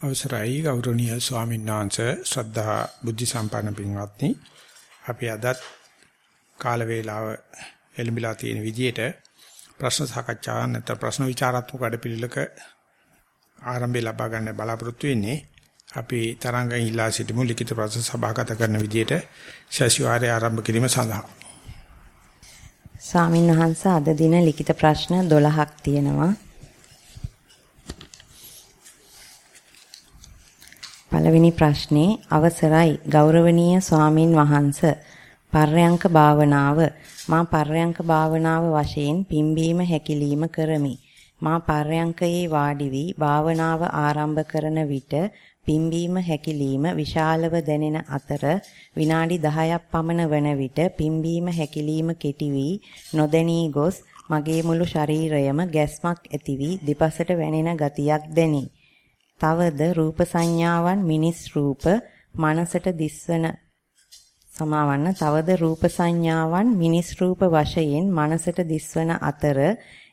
අවසරයි ගෞරවනීය ස්වාමීන් වහන්සේ ශ්‍රද්ධා බුද්ධ සම්පන්න පින්වත්නි. අපි අදත් කාල වේලාව එළඹිලා තියෙන විදිහට ප්‍රශ්න සාකච්ඡා නැත්නම් ප්‍රශ්න විචාරාත්මක වැඩපිළිවෙලක ආරම්භය ලබා ගන්න බලාපොරොත්තු වෙන්නේ. අපි තරංගයෙන් ඉල්ලා සිටිමු ලිඛිත ප්‍රශ්න සභාගත කරන විදිහට ශාසිවාරය ආරම්භ කිරීම සඳහා. ස්වාමින් වහන්සේ අද දින ලිඛිත ප්‍රශ්න 12ක් තියෙනවා. පළවෙනි ප්‍රශ්නේ අවසරයි. ගෞරවනීය ස්වාමින් වහන්ස පර්යංක භාවනාව. මා පර්යංක භාවනාව වශයෙන් පිම්බීම හැකිලිම කරමි. මා පර්යංකයේ වාඩි වී භාවනාව ආරම්භ කරන විට පිම්බීම හැකිලිම විශාලව දැනෙන අතර විනාඩි 10ක් පමණ වන විට පිම්බීම හැකිලිම කෙටි වී නොදැනී ගොස් මගේ මුළු ශරීරයම ගැස්මක් ඇති වී දෙපසට වැනෙන ගතියක් දැනේ. තවද රූප සංඥාවන් මිනිස් රූප මනසට දිස්වන සමාවන්න. තවද රූප සංඥාවන් මිනිස් රූප වශයෙන් මනසට දිස්වන අතර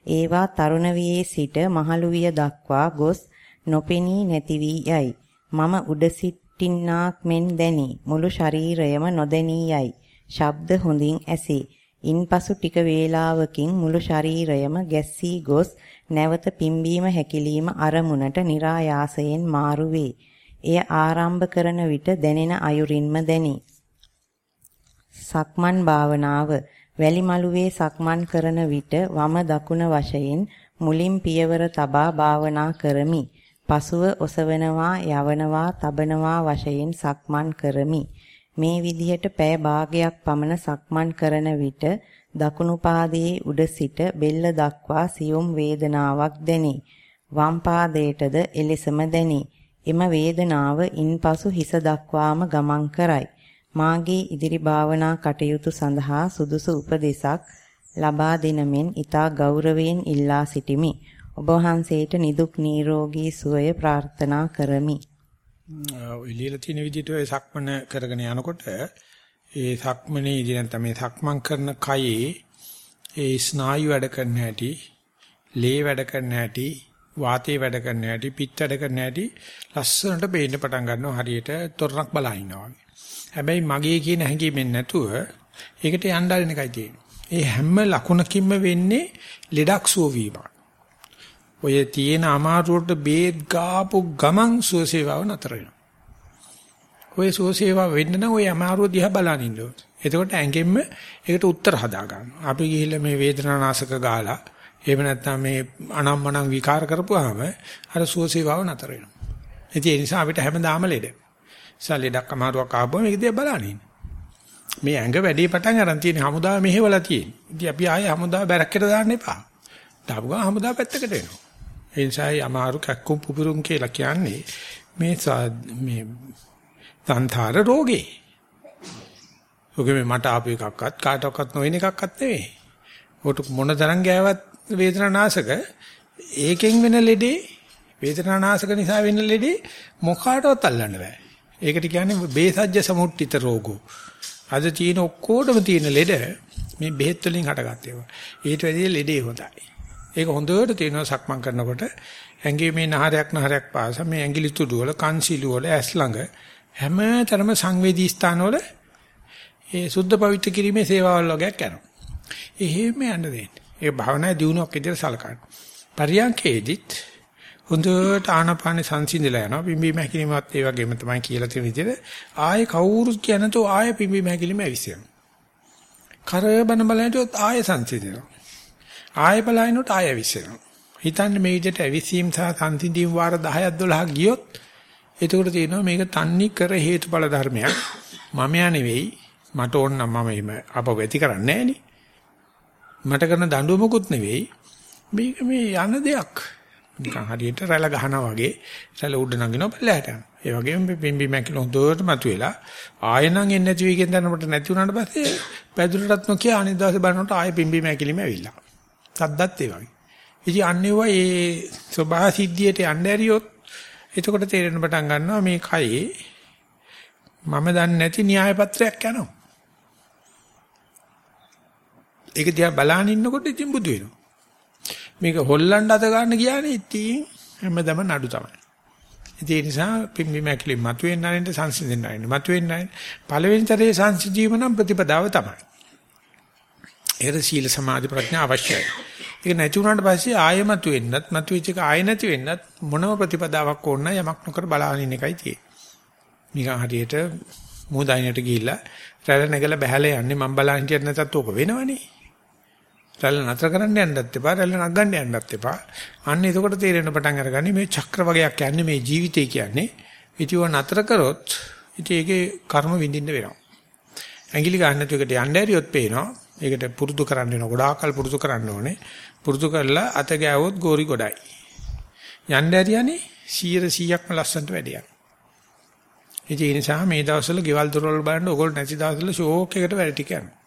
ඒවා තරුණ වියේ සිට මහලු විය දක්වා ගොස් නොපෙනී නැති වී යයි. මම උඩ සිටින්නාක් මෙන් දැනි. මුළු ශරීරයම නොදැනී යයි. ශබ්ද හොඳින් ඇසේ. ඉන්පසු ටික වේලාවකින් මුළු ශරීරයම ගැස්සී ගොස් නැවත පිම්බීම හැකිලිම අරමුණට નિરાයාසයෙන් මාරු වේ. එය ආරම්භ කරන විට දැනෙන අයුරින්ම දැනේ. සක්මන් භාවනාව වැලි මළුවේ සක්මන් කරන විට වම දකුණ වශයෙන් මුලින් පියවර තබා භාවනා කරමි. පසුව ඔසවනවා යවනවා තබනවා වශයෙන් සක්මන් කරමි. මේ විදිහට පෑ භාගයක් පමණ සක්මන් කරන විට දකුණු පාදයේ උඩ සිට බෙල්ල දක්වා සියුම් වේදනාවක් දැනේ. වම් පාදයටද එලෙසම දැනේ. එම වේදනාව ඉන්පසු හිස දක්වාම ගමන් කරයි. මාගේ ඉදිරි භාවනා කටයුතු සඳහා සුදුසු උපදෙසක් ලබා දෙන මෙන් ඊතා ගෞරවයෙන් ඉල්ලා සිටිමි. ඔබ වහන්සේට නිදුක් නිරෝගී සුවය ප්‍රාර්ථනා කරමි. එළියලා තියෙන විදිහට ඔය සක්මන කරගෙන යනකොට ඒ සක්මනේ ඉදී නැත්නම් මේ සක්මන් කරන කයේ ඒ ස්නායු වැඩ කරන හැටි, ලේ වැඩ කරන හැටි, වාතේ වැඩ කරන හැටි, පිත්ත වැඩ කරන හැටි ලස්සනට පේන්න පටන් ගන්නවා හරියට තොරණක් බලා ඉන්නවා වගේ. හැබැයි මගේ කියන හැඟීමෙන් නැතුව ඒකට යන්න ආරින එකයි තියෙන්නේ. ඒ හැම ලකුණකින්ම වෙන්නේ ලෙඩක් සුව වීමක්. ඔය තියෙන අමාරුවට බේත් ගාපු ගමන් සුවසේවාව නතර වෙනවා. ඔය සුවසේවාව වෙන්න නම් ඔය අමාරුව දිහා බලන් ඉන්න ඕනේ. එතකොට ඇඟෙන්න ඒකට උත්තර හදා ගන්නවා. අපි ගිහිල්ලා මේ වේදනානාශක ගාලා එහෙම නැත්නම් මේ අනම්මනම් විකාර කරපුවාම අර සුවසේවාව නතර වෙනවා. ඉතින් ඒ නිසා අපිට හැමදාම ලෙඩ. සල්ලෙඩක් අමාරුවක් ආවම මේක දිහා බලන් ඉන්න. මේ ඇඟ වැඩි පටන් අරන් තියෙන හමුදාව මෙහෙवला තියෙන. ඉතින් අපි ආයේ හමුදාව බැරක්කට දාන්න එපා. දාපු ගමන් හමුදාව පැත්තකට එනවා. ඒ නිසායි අමාරු කැක්කුම් පුපුරුම් කියලා කියන්නේ මේ මේ තන්තර රෝගේ. ඔගේ මේ මට ආපු එකක්වත් කාටවත් නොවන එකක්වත් නෙවෙයි. ඔකට මොන තරම් ගෑවත් වේදනානාශක ඒකෙන් වෙන ලෙඩේ වේදනානාශක නිසා වෙන ලෙඩේ මොකාටවත් අල්ලන්න බෑ. ඒකට කියන්නේ බේසජ්‍ය සමුට්ඨිත රෝගෝ. අද තියෙන ඔක්කොටම තියෙන ලෙඩ මේ බෙහෙත් වලින් හටගත් ඒවා. ඊට වැඩිය ලෙඩේ හොඳයි. ඒක හොඳට තේනවා සක්මන් කරනකොට ඇඟේ මේ නහරයක් නහරයක් පාස මේ ඇඟිලි තුඩු වල කන්සිලු වල ඇස් ළඟ හැමතරම සංවේදී ස්ථානවල ඒ සුද්ධ පවිත්‍ර කිරීමේ සේවාවල් වගේක් කරනවා. එහෙම යන්න දෙන්න. ඒ භාවනා දියුණුවක් විදිහට සලකන්න. පරියන්කේදිත් හොඳට ආනාපාන සංසිඳලා යනවා. පිම්බීම හැකිලිමත් ඒ වගේම තමයි කියලා තියෙන විදිහට ආයේ කවුරුත් කියනතෝ ආයේ පිම්බීම හැකිලිම ඇවිස්සෙනවා. කරබන බලනකොට ආයේ සංසිඳෙනවා. ආයෙ බලනකොට ආයෙ ඇවිස්සෙනවා. හිතන්න මේ විදිහට ඇවිස්සීම් සහ සංසිඳීම් වාර 10ක් 12ක් ගියොත් එතකොට තියෙනවා මේක තන්නේ කර හේතුඵල ධර්මයක්. මමයා නෙවෙයි මට ඕන නම් මම එහෙම අපව ඇති කරන්නේ නෑනේ. මට කරන දඬුවමකුත් නෙවෙයි. මේක මේ යන දෙයක්. නිකන් හරියට රැළ ගහනවා වගේ රැළ උඩ නගිනවා පල්ලයට යනවා. ඒ වගේම පිම්බි මැකිල හොඳට මතුවෙලා ආයෙනම් එන්නේ නැති වෙකෙන් දැනනකොට නැති වුණාට පස්සේ පැදුරටත් නොකිය අනිත් දවසේ බලනකොට ආයෙ පිම්බි මැකිලිම ඇවිල්ලා. සද්දත් ඒ වගේ. ඉතින් අන්නේවා මේ සබහා සිද්ධියට යන්න ඇරියොත් එතකොට තේරෙන පටන් ගන්නවා මේ කයේ මම දන්නේ නැති න්‍යාය පත්‍රයක් යනවා. ඒක දිහා බලන ඉන්නකොට ඉතින් බුදු වෙනවා. මේක හොල්ලන්න අත ගන්න ගියානේ ඉතින් හැමදම නඩු තමයි. ඒ නිසා පිම්බි මැකිලි මතුවෙන්න නැරෙන්න සංසිඳෙන්න නැරෙන්න මතුවෙන්න නැරෙන්න පළවෙනි තරයේ සංසිඳීම නම් ප්‍රතිපදාව තමයි. ඒකට සීල සමාධි ප්‍රඥා අවශ්‍යයි. ඒක නැති වුණාට පස්සේ ආයෙ මතුවෙන්නත් මතුවෙච්ච එක ආයෙ නැති වෙන්නත් මොනම ප්‍රතිපදාවක් ඕන යමක් නොකර බලාගෙන ඉන්න එකයි තියෙන්නේ. නිකන් හරියට මූදායිනට ගිහිල්ලා රැළ නැගලා බහැලා යන්නේ මම බලන් හිටියත් නැතත් ඕක වෙනවනේ. රැළ නතර කරන්න යන්නත් එපා රැළ නගන්න යන්නත් එපා. අන්න එතකොට තේරෙන පටන් අරගන්නේ මේ චක්‍ර වගේක් යන්නේ මේ ජීවිතය කියන්නේ. ඉතිව නතර කරොත් ඉතින් ඒකේ කර්ම විඳින්න වෙනවා. ඇඟිලි ගන්න නැතුව එකට යන්න ඇරියොත් පේනවා. ඒකට පුරුදු කරන්න වෙනවා. ගොඩාක්කල් පුරුදු කරන්න ඕනේ. පුරුදු කරලා අත ගෑවොත් ගෝරි ගොඩයි. යන්න ඇරියනේ 100%ක්ම ලස්සනට වැඩියක්. ඒ නිසා මේ දවස්වල ගෙවල් දොරවල් බලන්න ඕගොල්ලෝ නැති දවස්වල ෂෝක් එකට වැඩ ටික යනවා.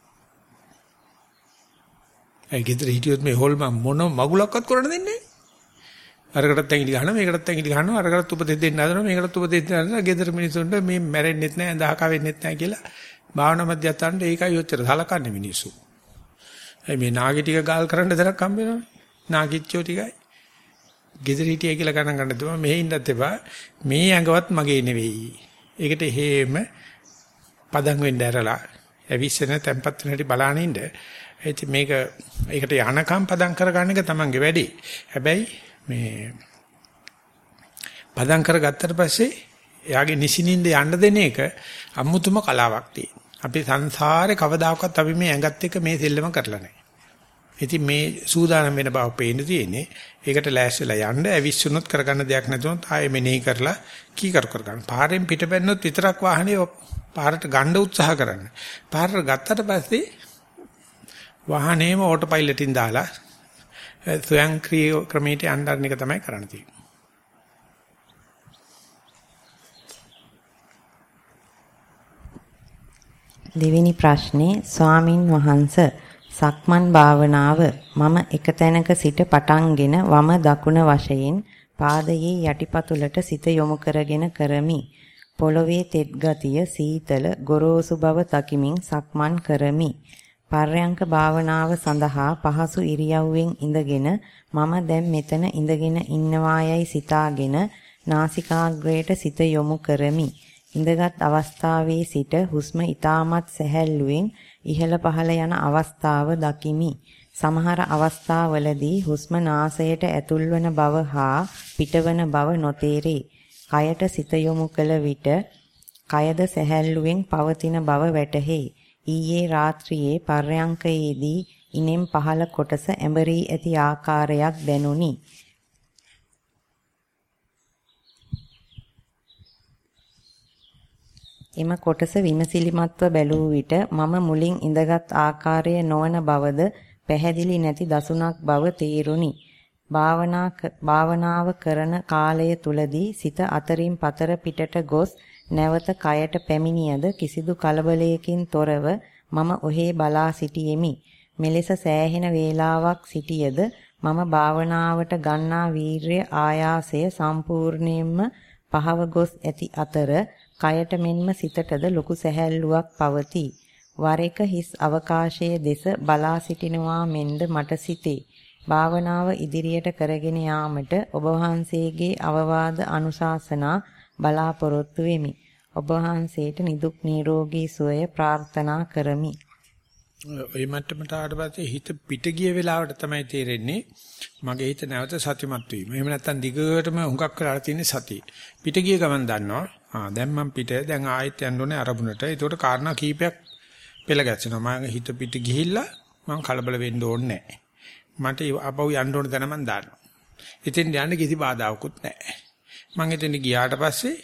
ඒ ගෙදර හිටියොත් මේ හොල් මොන මගුලක්වත් කරන්න දෙන්නේ නැහැ. අරකටත් ඇඟිලි ගහනවා මේකටත් ඇඟිලි ගහනවා අරකටත් උපදෙස් දෙන්න හදනවා මේකටත් උපදෙස් දෙන්න හදනවා ගෙදර මිනිස්සුන්ට මේ මැරෙන්නෙත් නැහැ අඳහක වෙන්නෙත් නැහැ කියලා භාවනා මධ්‍යස්ථානට ඒකයි ඔච්චර සලකන්නේ මිනිස්සු. ඒ මේ නාගි ටික ගාල් කරන්න දරක් හම්බ වෙනවනේ. නාගිච්චෝ ටිකයි. ගෙදර හිටියයි කියලා ගණන් ගන්න දුවා මෙහෙ ඉන්නත් එපා. මේ ඇඟවත් මගේ නෙවෙයි. ඒකට හේම පදම් වෙන්න ඇරලා ඇවිස්සෙන තැම්පත් වෙන හැටි බලාගෙන ඉන්න. ඉතින් මේක ඒකට යනකම් පදම් කරගන්න එක තමන්ගේ වැඩේ. හැබැයි මේ පදම් කරගත්තට පස්සේ එයාගේ නිසිනින්ද යන්න දෙන එක අමුතුම කලාවක් තියෙනවා. අපි සංසාරේ කවදාකවත් අපි මේ ඇඟත් එක්ක මේ සෙල්ලම කරලා නැහැ. ඉතින් මේ සූදානම් වෙන බව පේන්න තියෙන්නේ. ඒකට ලෑස්තිලා යන්න ඇවිස්සුනොත් කරගන්න දෙයක් නැතුනොත් ආයෙ මෙනෙහි කරලා කී කර කර ගන්න. පාරෙන් පිටපැන්නොත් විතරක් වාහනේ පාරට ගන්න උත්සාහ කරන්න. පාරට ගත්තට පස්සේ වාහනේම ඕටෝ පයිලට්ින් දාලා ස්වයංක්‍රීය ක්‍රමයට යන්න එක තමයි කරන්න තියෙන්නේ. දෙවෙනි ප්‍රශ්නේ ස්වාමින් වහන්ස සක්මන් භාවනාව මම එක තැනක සිට පටන්ගෙන වම දකුණ වශයෙන් පාදයේ යටිපතුලට සිත යොමු කරගෙන කරමි. පොළවේ තෙත් ගතිය සීතල ගොරෝසු බව තකිමින් සක්මන් කරමි. පර්යංක භාවනාව සඳහා පහසු ඉරියව්වෙන් ඉඳගෙන මම දැන් මෙතන ඉඳගෙන ඉන්නවායයි සිතාගෙන නාසිකාග්‍රයට සිත යොමු කරමි. ඉඳගත් අවස්ථාවේ සිට හුස්ම ඊටමත් සැහැල්ලුවෙන් ඉහළ පහළ යන අවස්ථාව දකිමි. සමහර අවස්ථාවලදී හුස්ම නාසයට ඇතුල්වන බව හා පිටවන බව නොතේරේ. කයට සිත යොමු කළ විට කයද සැහැල්ලුවෙන් පවතින බව වැටහේ. ඊයේ රාත්‍රියේ පර්යංකයේදී ඉනෙම් පහළ කොටස ඇඹරී ඇති ආකාරයක් දැනුනි. එම කොටස විමසිලිමත්ව බැලූ විට මම මුලින් ඉඳගත් ආකාරය නොවන බවද පැහැදිලි නැති දසුණක් බව තේරුණි. භාවනාව කරන කාලය තුලදී සිත අතරින් පතර පිටට ගොස් නැවත කයට පැමිණියද කිසිදු කලබලයකින් තොරව මම ඔහේ බලා සිටියෙමි. මෙලෙස සෑහෙන වේලාවක් සිටියද මම භාවනාවට ගන්නා වීර්ය ආයාසය සම්පූර්ණයෙන්ම පහව ගොස් ඇති අතර කයට මෙන්ම සිතටද ලොකු සැහැල්ලුවක් පවතී. වර එක හිස් අවකාශයේ දෙස බලා සිටිනවා මෙන්ද මට සිතේ. භාවනාව ඉදිරියට කරගෙන යාමට ඔබ වහන්සේගේ අවවාද අනුශාසනා බලාපොරොත්තු වෙමි. ඔබ වහන්සේට නිදුක් නිරෝගී සුවය ප්‍රාර්ථනා කරමි. ඔය මට්ටමට ආවට පස්සේ හිත පිට ගිය වෙලාවට තමයි තේරෙන්නේ මගේ හිත නැවත සතිමත් වීම. එහෙම නැත්නම් දිගටම හුඟක් වෙලා තියෙන සතිය. පිට ගිය ගමන් දන්නවා. ආ දැන් මම පිට දැන් ආයෙත් යන්න ඕනේ අරමුණට. ඒකට කාරණා කීපයක් පෙළ ගැස්සෙනවා. මම හිත පිට ගිහිල්ලා මම කලබල වෙන්න ඕනේ නැහැ. මට අපව යන්න ඕන තැන මම දන්නවා. ඉතින් යන්න කිසි බාධාවකුත් නැහැ. මම එතන ගියාට පස්සේ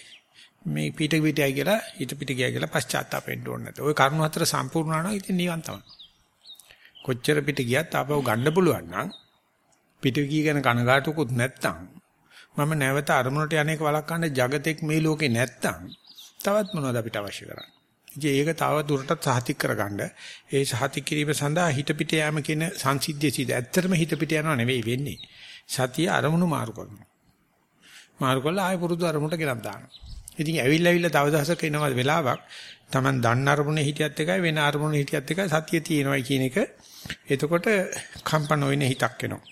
මේ පිට පිටයි කියලා හිත පිට ගියා කියලා පශ්චාත්තාප වෙන්න ඕනේ නැත. ওই කරුණු හතර සම්පූර්ණ වුණා නම් ඉතින් නිවන් තමයි. කොච්චර පිට ගියත් ආපහු ගන්න පුළුවන් නම් පිට ගිය ගැන කනගාටුකුත් නැත්තම් මම නැවත අරමුණට යන්නේක වළක්වන්න జగතෙක් මේ ලෝකේ නැත්තම් තවත් මොනවද අපිට අවශ්‍ය කරන්නේ? ඉතින් ඒක තව දුරටත් සහතික කරගන්න. ඒ සහතික කිරීම සඳහා හිත පිට යෑම කියන සංසිද්ධිය සිද ඇත්තටම හිත පිට යනවා නෙවෙයි වෙන්නේ. සතිය අරමුණු මාරු කරනවා. මාරු කළා ආය පුරුදු අරමුණට ගෙනත් දානවා. ඉතින් ඇවිල්ලා ඇවිල්ලා තව දවසක එනවා වෙලාවක් Taman දන්න අරමුණේ හිටියත් එකයි වෙන අරමුණේ හිටියත් එකයි සතිය තියෙනවයි කියන එක එතකොට කම්පන වෙන හිතක් එනවා.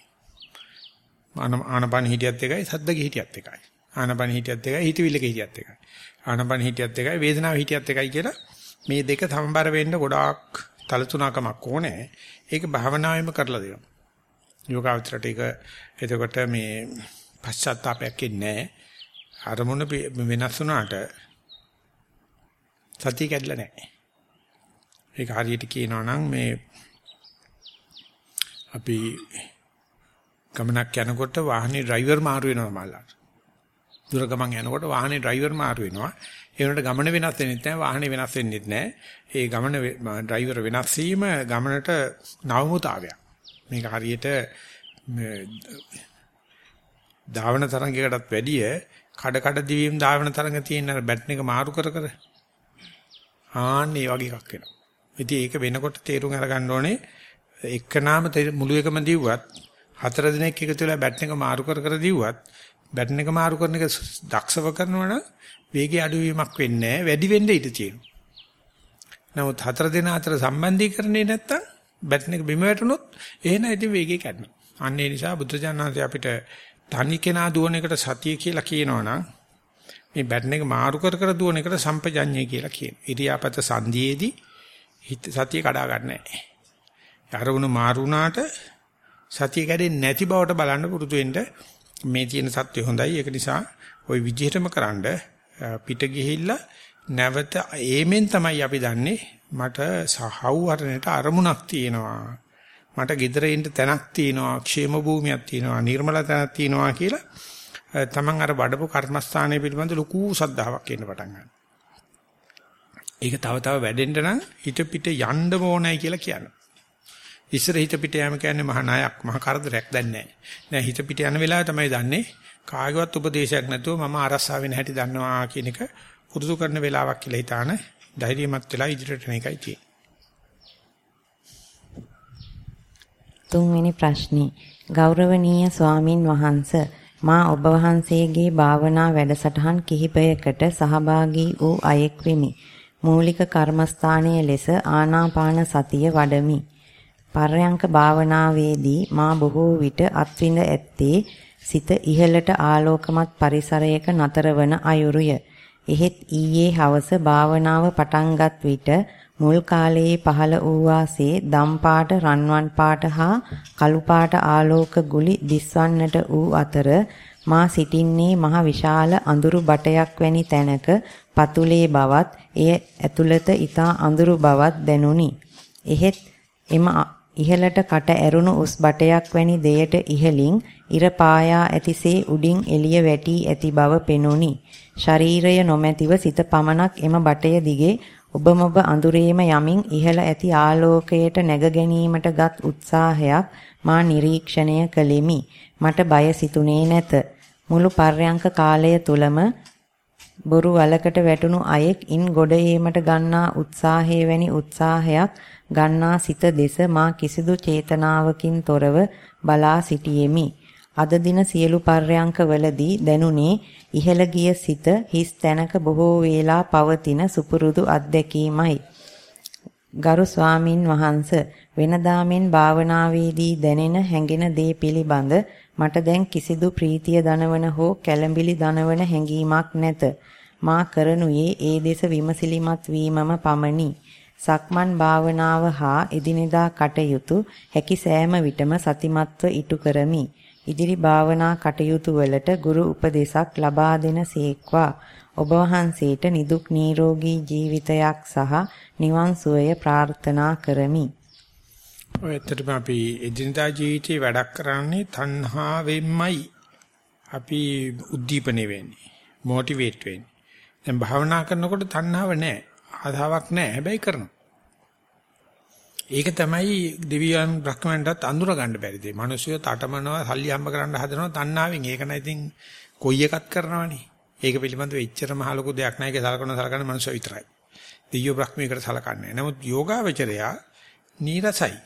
ආනපාන හිටියත් එකයි සද්දගේ හිටියත් එකයි. ආනපන හිටියත් එකයි හිතවිල්ලක හිටියත් එකයි. ආනපන හිටියත් එකයි වේදනාව හිටියත් එකයි කියලා මේ දෙක සමබර වෙන්න ගොඩාක් තලතුණකමක් ඕනේ. ඒක භාවනාවෙම කරලා දෙනවා. යෝගාවචරයට ඒක එතකොට මේ පශ්චාත්තාවයක් එන්නේ නැහැ. අරමුණ වෙනස් වුණාට සතිය කැඩලා නැහැ. ඒක හරියට කියනවා නම් මේ අපි ගමනක් යනකොට වාහනේ ඩ්‍රයිවර් මාරු වෙනවා මල්ලා. දුර ගමන් යනකොට වාහනේ ඩ්‍රයිවර් මාරු වෙනවා. ඒ වුණාට ගමන වෙනස් වෙන්නේ නැහැ වාහනේ වෙනස් වෙන්නේ නැහැ. ඒ ගමන ඩ්‍රයිවර් වෙනස් වීම ගමනට නවමුතාවයක්. මේක හරියට ධාවන තරංගයකටත් වැඩිය කඩ කඩ දිවීම් ධාවන තරංග තියෙන බැටන් එක මාරු කර කර ආන්න ඒ වගේ එකක් වෙනවා. ඉතින් ඒක වෙනකොට තේරුම් අරගන්න ඕනේ එක්කනාම මුළු එකම දිව්වත් හතර දිනක් එකතු වෙලා බැටන් එක මාරු කර කර දිව්වත් බැටන් එක මාරු කරන එක දක්ෂව කරනවා නම් වේගය අඩුවීමක් වෙන්නේ නැහැ වැඩි වෙන්න ඉඩ තියෙනවා. නමුත් හතර දින අතර සම්බන්ධීකරණේ නැත්තම් බැටන් එක බිම වැටුනොත් එහෙනම් ඉතින් වේගය කැඩෙනවා. අන්න ඒ නිසා බුද්ධජානනාථය අපිට තනි කෙනා දුවන එකට සතිය කියලා කියනවනම් මේ බැටන් එක මාරු කර කර දුවන එකට සම්පජඤ්ඤය කියලා කියනවා. ඉරියාපත සංධියේදී හිත සතිය කඩා ගන්න නැහැ. අරමුණු මාරු වුණාට සතිය කැඩෙන්නේ නැති බවට බලන්න පුරුදු වෙන්න මේ තියෙන සත්‍ය හොඳයි. ඒක නිසා ওই විදිහටම කරන්ඩ පිට ගිහිල්ලා නැවත ඒමෙන් තමයි අපි දන්නේ මට සහවුවරණට අරමුණක් තියෙනවා. මට gedare ඉන්න තැනක් තියෙනවා, ക്ഷേම භූමියක් තියෙනවා, නිර්මල තැනක් තියෙනවා කියලා තමන් අර වඩපු කර්මස්ථානයේ පිළිබඳ ලොකු සද්ධාාවක් එන්න පටන් ගන්නවා. ඒක තව තව වැඩෙන්න නම් හිත පිට යන්න ඕනයි කියලා කියනවා. ඉස්සර හිත පිට යෑම කියන්නේ මහා ණයක්, මහා කරදරයක් දැන් නැහැ. දැන් හිත පිට යන වෙලාව තමයි දන්නේ කාගේවත් උපදේශයක් නැතුව මම අරස්සාවෙන් හැටි දන්නවා කියන එක පුරුදු කරන වෙලාවක් කියලා හිතාන ධෛර්යමත් වෙලා ඉදිරියට යන එකයි තියෙන්නේ. තුන්වෙනි ප්‍රශ්නේ ගෞරවනීය ස්වාමින් වහන්ස මා ඔබ වහන්සේගේ භාවනා වැඩසටහන් කිහිපයකට සහභාගී වූ අයෙක් වෙමි. මූලික කර්මස්ථානයේ ලෙස ආනාපාන සතිය වඩමි. පර්යංක භාවනාවේදී මා බොහෝ විට අත්විඳ ඇත්තේ සිත ඉහළට ආලෝකමත් පරිසරයක නතරවන අයුරුය. එහෙත් ඊයේ හවස භාවනාව පටන්ගත් විට මුල් කාලයේ පහළ වූ වාසේ දම් පාට රන්වන් පාට හා කළු පාට ආලෝක ගුලි දිස්වන්නට වූ අතර මා සිටින්නේ මහ විශාල අඳුරු බටයක් වැනි තැනක පතුලේ බවත් එය ඇතුළත ඊතා අඳුරු බවත් දැනුනි. එහෙත් එම ඉහළට කට ඇරුණු උස් බටයක් වැනි දෙයට ඉහළින් ඉර පායා ඇතිසේ උඩින් එළිය වැටි ඇති බව පෙනුනි. ශරීරය නොමැතිව සිත පමණක් එම බටය දිගේ ඔබමොබ අඳුරේම යමින් ඉහළ ඇති ආලෝකයට නැග ගැනීමටගත් උත්සාහයක් මා නිරීක්ෂණය කළෙමි. මට බය සිතුනේ නැත. මුළු පර්යංක කාලය තුලම බොරු වලකට වැටුණු අයෙක් ඉන් ගොඩ ඒමට ගන්නා උත්සාහයේ වැනි උත්සාහයක් ගන්නා සිත දෙස මා කිසිදු චේතනාවකින් තොරව බලා සිටියෙමි. අද දින සියලු පර්යංකවලදී දැනුනේ ඉහළ ගිය සිත හිස් තැනක බොහෝ වේලා පවතින සුපුරුදු අත්දැකීමයි. ගරු ස්වාමින් වහන්ස වෙනදාමෙන් භාවනාවේදී දැනෙන හැඟෙන දේ පිළිබඳ මට දැන් කිසිදු ප්‍රීතිය දනවන හෝ කැළඹිලි දනවන හැඟීමක් නැත. මා කරනුයේ ඒ දෙස විමසිලිමත් වීමම පමණි. සක්මන් භාවනාව හා එදිනෙදා කටයුතු හැකි සෑම විටම සතිමත්ව ඉටු කරමි. ඉදිරි භාවනා කටයුතු වලට ගුරු උපදේශක් ලබා දෙන සේක්වා ඔබ වහන්සේට නිදුක් නිරෝගී ජීවිතයක් සහ නිවන් සුවය ප්‍රාර්ථනා කරමි. ඔය ඇත්තටම අපි එදිනදා ජීවිතේ වැඩක් කරන්නේ තණ්හාවෙන්මයි අපි උද්දීපනය වෙන්නේ මොටිවේට් වෙන්නේ. දැන් භාවනා කරනකොට තණ්හාව නැහැ. ආධාවක් නැහැ. හැබැයි කරනවා. ඒක තමයි දෙවියන් බ්‍රහ්මයන්ටත් අඳුර ගන්න බැරි දෙය. මිනිස්සු තටමනවා, සල්ලි හම්බ කරන්න හදනවා තණ්හාවෙන්. ඒක නයි ඉතින් කොයි එකක් කරනවනේ. ඒක පිළිබඳව එච්චර මහ ලොකු දෙයක් නැහැ. ඒක සලකන සලකන මිනිස්සු විතරයි. දෙවියෝ බ්‍රහ්මයකට සලකන්නේ. නමුත් යෝගාවචරයා නීරසයි.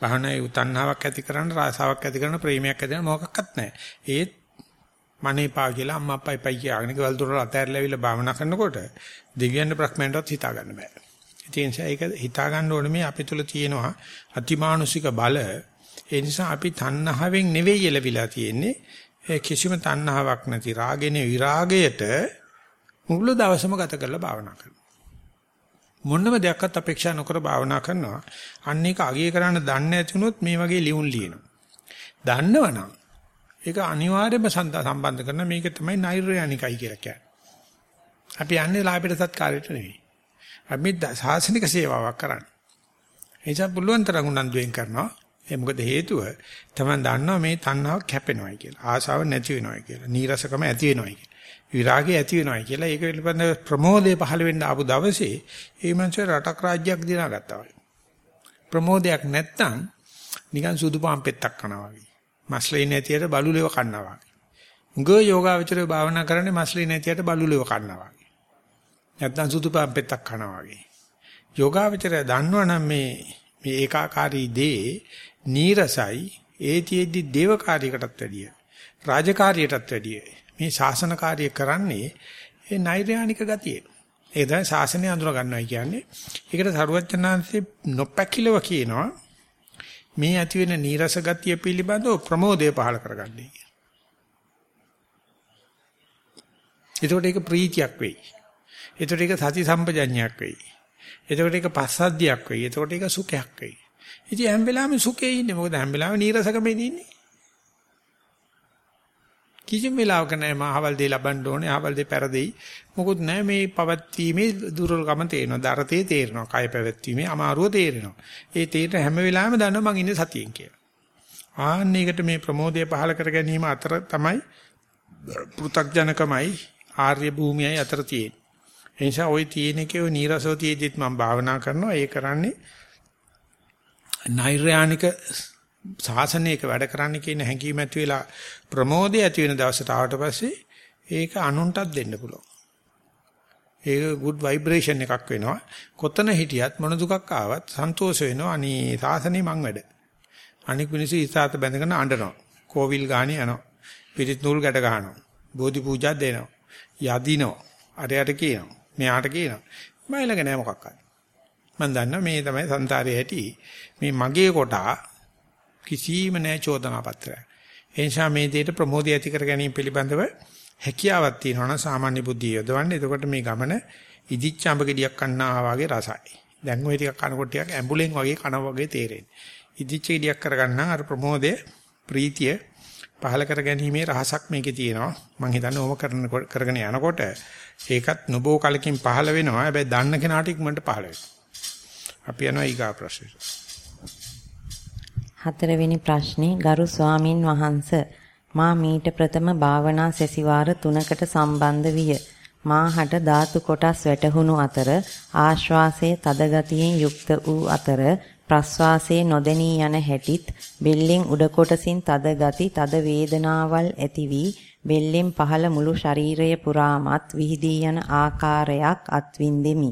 භවනායේ උතණ්හාවක් ඇති කරන්න, රාසාවක් ඇති කරන්න, ප්‍රේමයක් ඇති කරන්න මොකක්වත් නැහැ. ඒත් මනේපා කියලා අම්මා අප්පා එපයි කියලාගෙන ගෙවල් දොරල අතහැරලා ඇවිල්ලා භාවනා කරනකොට දෙවියන් බ්‍රහ්මයන්ටත් හිතා ගන්න බෑ. ඒ නිසා ඒක හිතා ගන්න ඕනේ මේ අපි තුල තියෙනවා අතිමානුෂික බල. ඒ නිසා අපි තණ්හාවෙන් නෙවෙයි එළවිලා තියෙන්නේ. ඒ කිසිම තණ්හාවක් නැති රාගේනේ විරාගයට මුළු දවසම ගත කරලා භාවනා කරනවා. මොනම දෙයක්වත් අපේක්ෂා නොකර භාවනා කරනවා. අන්න ඒක අගය කරන්න දන්නේ නැති වුණොත් මේ වගේ ලියුම් ලියනවා. දන්නවනම් ඒක අනිවාර්යයෙන්ම සම්බන්ධ කරන මේක තමයි නෛර්යානිකයි කියලා කියන්නේ. අපි යන්නේ ලාභයට සත්කාරයට නෙවෙයි. අපි සාසනික සේවාවක් කරන්නේ. ඒ නිසා පුළුවන් තරම් උනන්දුවෙන් කරනවා. ඒ මොකද හේතුව තමයි දන්නවා මේ තණ්හාව කැපෙනවයි කියලා. ආසාව නැති වෙනවයි කියලා. නීරසකම ඇති වෙනවයි කියලා. විරාගය ඇති වෙනවයි කියලා. ඒක පිළිබඳ ප්‍රමෝදය පහළ වෙන්න ආපු දවසේ ඒ මනුස්සය රටක් රාජ්‍යයක් දිනාගත්තා වගේ. ප්‍රමෝදයක් නැත්තම් නිකන් සුදු පාන් පෙත්තක් කනවා වගේ. මස්ලේ නැතියට බලුලෙව කන්නවා වගේ. උග යෝගාවචරය භාවනා කරන්නේ මස්ලේ නැතියට බලුලෙව කන්නවා වගේ. නැත්තම් සුදු පාන් පෙත්තක් කනවා වගේ. යෝගාවචරය දන්නවනම් මේ මේ ඒකාකාරී දේ නීරසයි ඒතිෙද්දි දේවකාරියකටත් වැඩිය රාජකාරියටත් වැඩිය මේ ශාසන කාර්ය කරන්නේ ඒ නෛර්යානික ගතිය. ඒ තමයි ශාසනය අඳුර ගන්නවා කියන්නේ. ඒකට සරුවචනාංශේ නොපැකිලව කියනවා මේ ඇති වෙන නීරස ගතිය පිළිබඳව ප්‍රමෝදය පහල කරගන්නේ. එතකොට ඒක ප්‍රීතියක් වෙයි. එතකොට ඒක සති සම්පජඤ්ඤයක් වෙයි. එතකොට ඒක පස්සද්ධියක් වෙයි. එතකොට ඒක සුඛයක් වෙයි. ඉතින් හැම වෙලාවෙම සුඛේ ඉන්නේ. මොකද හැම වෙලාවෙම නීරසකමේ ඉන්නේ. කිසිම වෙලාවක නැහැ මහවල් දෙය ලබන්න ඕනේ අහවල් දෙය පෙරදෙයි මොකුත් නැහැ මේ පවත්ීමේ දුර්වලකම තේරෙනවා දරතේ තේරෙනවා කය පැවැත්වීමේ අමාරුව තේරෙනවා ඒ තේරෙන හැම වෙලාවෙම දන්නවා මං ඉන්නේ සතියෙන් කියලා ආන්න ඒකට මේ ප්‍රමෝදය පහල කර ගැනීම අතර තමයි පෘ탁ජනකමයි ආර්ය භූමියයි අතර තියෙන්නේ ඒ නිසා ওই තියෙන එකේ ওই නීරසෝතියෙදිත් මම භාවනා කරනවා. ඒ කරන්නේ නෛර්යානික සාසනයක වැඩ කරන්න කියන හැඟීම ඇති වෙලා ප්‍රමෝදය ඇති වෙන දවසට ආවට පස්සේ ඒක අනුන්ටත් දෙන්න පුළුවන්. ඒක good vibration එකක් වෙනවා. කොතන හිටියත් මොන දුකක් ආවත් සන්තෝෂ වෙනවා. අනේ සාසනේ මං වැඩ. අනික මිනිස්සු ඉස්සాత බැඳගෙන අඬනවා. කෝවිල් ගානේ යනවා. පිරිත් නූල් ගැට ගන්නවා. බෝධි පූජා දෙනවා. යදිනවා. අරයට කියනවා. මෙයාට කියනවා. මම ළඟ නෑ මොකක්වත්. මම දන්නවා මේ තමයි සංසාරයේ ඇති. මේ මගේ කොටා කිසිම නෑ චෝදනා පත්‍රයක්. ඒ නිසා මේ දෙයට ප්‍රමෝදය ඇති කර ගැනීම පිළිබඳව හැකියාවක් තියෙනවා නම් සාමාන්‍ය බුද්ධිය යොදවන්න. එතකොට මේ ගමන ඉදිච්ච අඹ ගෙඩියක් කන්නා වගේ රසයි. දැන් ওই ටිකක් කනකොට ටිකක් ඇඹුලෙන් වගේ කනවා වගේ තේරෙන්නේ. ඉදිච්ච ගෙඩියක් කරගන්න අර ප්‍රමෝදය ප්‍රීතිය පහල කර ගැනීමේ රහසක් මේකේ තියෙනවා. මම හිතන්නේ ඕම කරන කරගෙන යනකොට ඒකත් නොබෝ කලකින් පහල වෙනවා. හැබැයි දන්න කෙනාට ඉක්මනට පහල වෙනවා. අපි යනවා ඊගා ප්‍රශ්නෙට. හතරවෙනි ප්‍රශ්නේ ගරු ස්වාමින් වහන්ස මා මීට ප්‍රථම භාවනා සැසිවාර තුනකට සම්බන්ධ විය. මාහට ධාතු කොටස් වැටහුණු අතර ආශ්වාසයේ තද ගතියෙන් යුක්ත වූ අතර ප්‍රශ්වාසයේ නොදැනී යන හැටිත් බෙල්ලෙන් උඩ කොටසින් තද ගති තද වේදනාවල් ඇති වී බෙල්ලෙන් පහළ මුළු ශරීරය පුරාමත් විහිදී යන ආකාරයක් අත්විඳෙමි.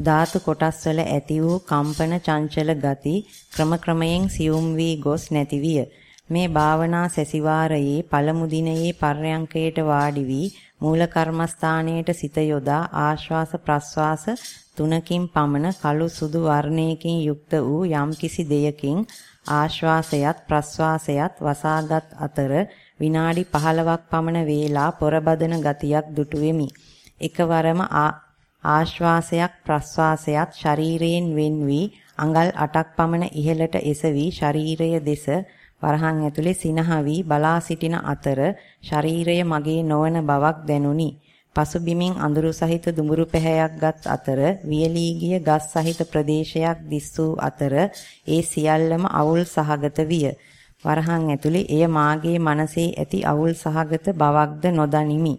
ධාතු කොටස්වල ඇති වූ කම්පන චංචල ගති ක්‍රමක්‍රමයෙන් සියුම් වී ගොස් නැති විය. මේ භාවනා සැසිවාරයේ පළමු දිනයේ පර්යංකයට වාඩි වී මූල කර්මස්ථානයේට සිත යොදා ආශ්වාස ප්‍රශ්වාස තුනකින් පමණ කළු සුදු වර්ණයකින් යුක්ත වූ යම්කිසි දෙයකින් ආශ්වාසයත් ප්‍රශ්වාසයත් වසාගත් අතර විනාඩි 15ක් පමණ වේලා පොරබදන ගතියක් දුටු වෙමි. එකවරම ආශ්වාසයක් ප්‍රශ්වාසයක් ශරීරයෙන් වෙන් වී අඟල් 8ක් පමණ ඉහළට එසවි ශරීරය දෙස වරහන් ඇතුලේ සිනහ වී බලා සිටින අතර ශරීරය මගේ නොවන බවක් දැනුනි. පසුබිමින් අඳුරු සහිත දුඹුරු පැහැයක් ගත් අතර වියලී ගිය ගස් සහිත ප්‍රදේශයක් දිස් වූ අතර ඒ සියල්ලම අවුල් සහගත විය. වරහන් ඇතුලේ එය මාගේ මනසේ ඇති අවුල් සහගත බවක්ද නොදනිමි.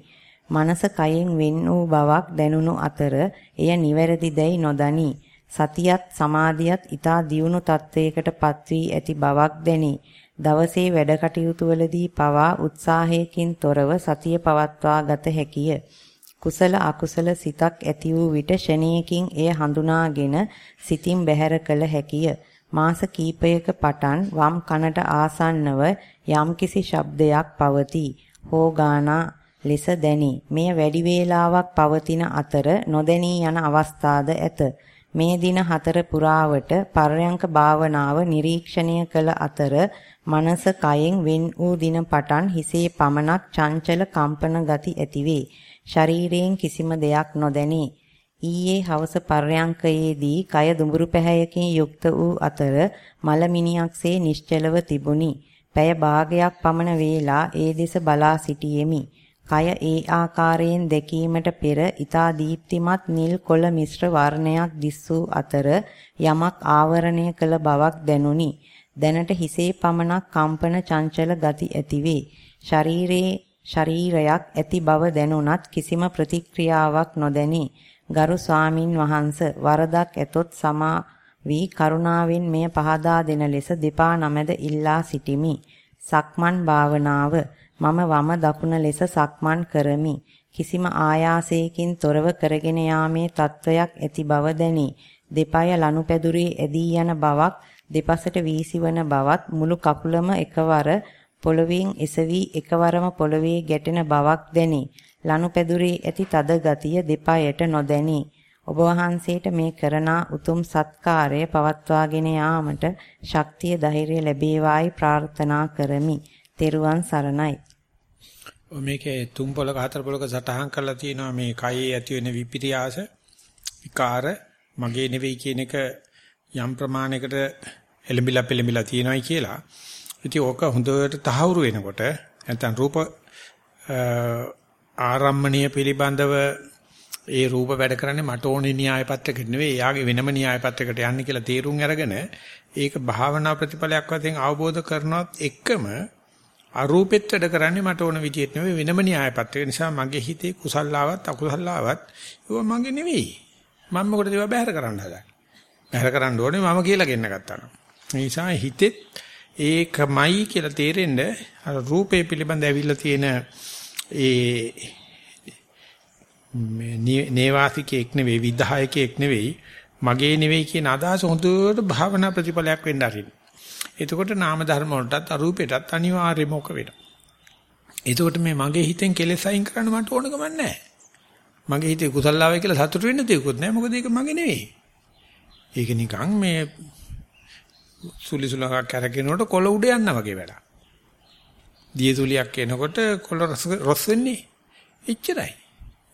මනස කයෙන් වෙන් වූ බවක් දැනුණු අතර එය නිවැරදි දැයි නොදනි. සතියත් සමාධියත් ඊතා දියුණු තත්වයකට පත්වී ඇති බවක් දැනේ. දවසේ වැඩ කටයුතු වලදී පවා උත්සාහයකින් තොරව සතිය පවත්වා ගත හැකිය. කුසල අකුසල සිතක් ඇති වූ විට ෂණයකින් එය හඳුනාගෙන සිතින් බැහැර කළ හැකිය. මාස කීපයක පටන් වම් කනට ආසන්නව යම්කිසි ශබ්දයක් පවතී. හෝගානා ලෙස දැනේ. මෙය වැඩි වේලාවක් පවතින අතර නොදැනී යන අවස්ථාද ඇත. මේ දින හතර පුරාවට පර්යංක භාවනාව නිරීක්ෂණය කළ අතර මනස කයෙන් වෙන් වූ දින පටන් හිසේ පමණක් චංචල කම්පන ගති ඇතිවේ. ශරීරයෙන් කිසිම දෙයක් නොදැනේ. ඊයේ හවස පර්යංකයේදී කය දුඹුරු පැහැයකින් යුක්ත වූ අතර මලමිනියක්සේ නිශ්චලව තිබුණි. පැය භාගයක් පමණ වේලා ඒ දෙස බලා සිටියෙමි. කය ඒ ආකාරයෙන් දැකීමට පෙර ඊතා දීප්තිමත් නිල් කොළ මිශ්‍ර වර්ණයක් දිස්සූ අතර යමක් ආවරණය කළ බවක් දැනුනි. දැනට හිසේ පමණක් කම්පන චංචල ගති ඇතිවේ. ශරීරයේ ශරීරයක් ඇති බව දැනුණත් කිසිම ප්‍රතික්‍රියාවක් නොදැනේ. ගරු ස්වාමින් වහන්ස වරදක් ඇතොත් සමා වී කරුණාවෙන් මෙය පහදා දෙන ලෙස දෙපා නමද ඉල්ලා සිටිමි. සක්මන් භාවනාව මම වම දකුණ ලෙස සක්මන් කරමි. කිසිම ආයාසයකින් තොරව කරගෙන යාමේ තත්වයක් ඇති බව දැනේ. දෙපය ලනුපැදුරේ ඇදී යන බවක් දෙපසට වීසිවන බවත් මුළු කකුලම එකවර පොළවෙන් එසවි එකවරම පොළවේ ගැටෙන බවක් දැනේ. ලනුපැදුරේ ඇති තද ගතිය දෙපයට නොදැනේ. ඔබ වහන්සේට මේ කරන උතුම් සත්කාරය පවත්වාගෙන යාමට ශක්තිය ධෛර්යය ලැබේවායි ප්‍රාර්ථනා කරමි. තෙරුවන් සරණයි. මේකේ තුන් පොලක හතර පොලක සටහන් කරලා තියෙනවා මේ කයේ ඇති වෙන විපිරියාස විකාර මගේ නෙවෙයි කියන එක යම් ප්‍රමාණයකට එලඹිලා පෙලඹිලා තියෙනවායි කියලා. ඉතින් ඕක හොඳට තහවුරු වෙනකොට නැත්නම් රූප ආරම්මණීය පිළිබඳව ඒ රූප වැඩ කරන්නේ මට ඕනේ න්‍යාය පත්‍රයකට නෙවෙයි එයාගේ වෙනම න්‍යාය පත්‍රයකට යන්නේ කියලා තීරුම් අරගෙන ඒක භාවනා ප්‍රතිඵලයක් වශයෙන් අවබෝධ කරනවත් එක්කම අරූපෙත් වැඩ කරන්නේ මට ඕන විදියට නෙවෙයි වෙනම න්‍යාය පත්‍රයක නිසා මගේ හිතේ කුසල්ලාවත් අකුසල්ලාවත් ඒව මගේ නෙවෙයි. මම මොකටද ඒවා බැහැර කරන්න හදන්නේ? බැහැර කරන්න ඕනේ මම කියලා ගෙන්න ගත්තා නම් ඒ නිසා හිතෙත් ඒකමයි කියලා තේරෙන්න අර රූපේ පිළිබඳ ඇවිල්ලා තියෙන ඒ නේවාසිකෙක් නෙවෙයි විධායකෙක් නෙවෙයි මගේ නෙවෙයි කියන අදහස හොඳට භාවනා ප්‍රතිඵලයක් වෙන්න ආරින්. එතකොට නාම ධර්ම වලටත් අරූපයටත් අනිවාර්යම ඔක වෙනවා. එතකොට මේ මගේ හිතෙන් කෙලෙස් අයින් කරන්න මට ඕන ගමන් නැහැ. මගේ හිතේ කුසල්ලාවයි කියලා සතුටු වෙන්න දෙයක්වත් නැහැ. මොකද ඒක මගේ නෙවෙයි. ඒක නිකන් මේ සුලිසුලක් කරගෙනනකොට කොළ උඩ යනවා වගේ වැඩක්. දියසුලියක් එනකොට කොළ රොස් වෙන්නේ. එච්චරයි.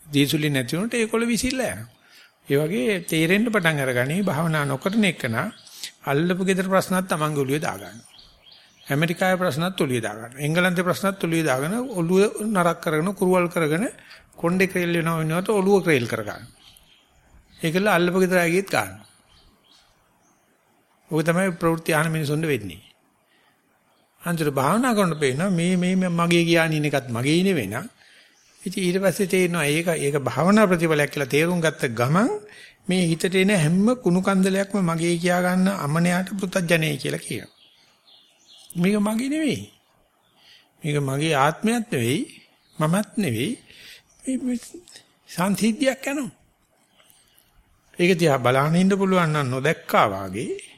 දියසුලි නැති වුණොත් ඒ කොළ විසිරලා යනවා. ඒ වගේ තේරෙන්න පටන් අරගනි භාවනා නොකරන එකන අල්ලපු ගෙදර ප්‍රශ්නත් Tamange ඔළුවේ දාගන්නවා. ඇමරිකාවේ ප්‍රශ්නත් ඔළුවේ දාගන්නවා. එංගලන්තේ ප්‍රශ්නත් ඔළුවේ දාගෙන ඔළුව නරක් කරගෙන කුරුවල් කරගෙන කොණ්ඩේ ක්‍රේල් වෙනවා වෙනවට ඔළුව ක්‍රේල් කර ගන්නවා. ඒකල අල්ලපු ගෙදර ආගෙත් ගන්නවා. ඔය තමයි ප්‍රවෘත්ති ආන මිනිසුන්ට වෙන්නේ. අන්තර භාවනා කරනකොට පේනවා මේ මේ මගේ කියානින් එකත් මගේ නෙවෙයි නං. ඉතින් ඊට පස්සේ තේරෙනවා ඒක ඒක භාවනා ප්‍රතිඵලයක් කියලා තේරුම් ගත්ත ගමන් මේ හිතට එන හැම කුණු කන්දලයක්ම මගේ කියා ගන්න අමනයාට පුතඥයි කියලා කියනවා. මේක මගේ නෙවෙයි. මේක මගේ ආත්මයක් නෙවෙයි මමත් නෙවෙයි මේ සංසිද්ධියක් යනවා. ඒක දිහා බලන්න ඉන්න පුළුවන් නම් නොදැක්කා වාගේ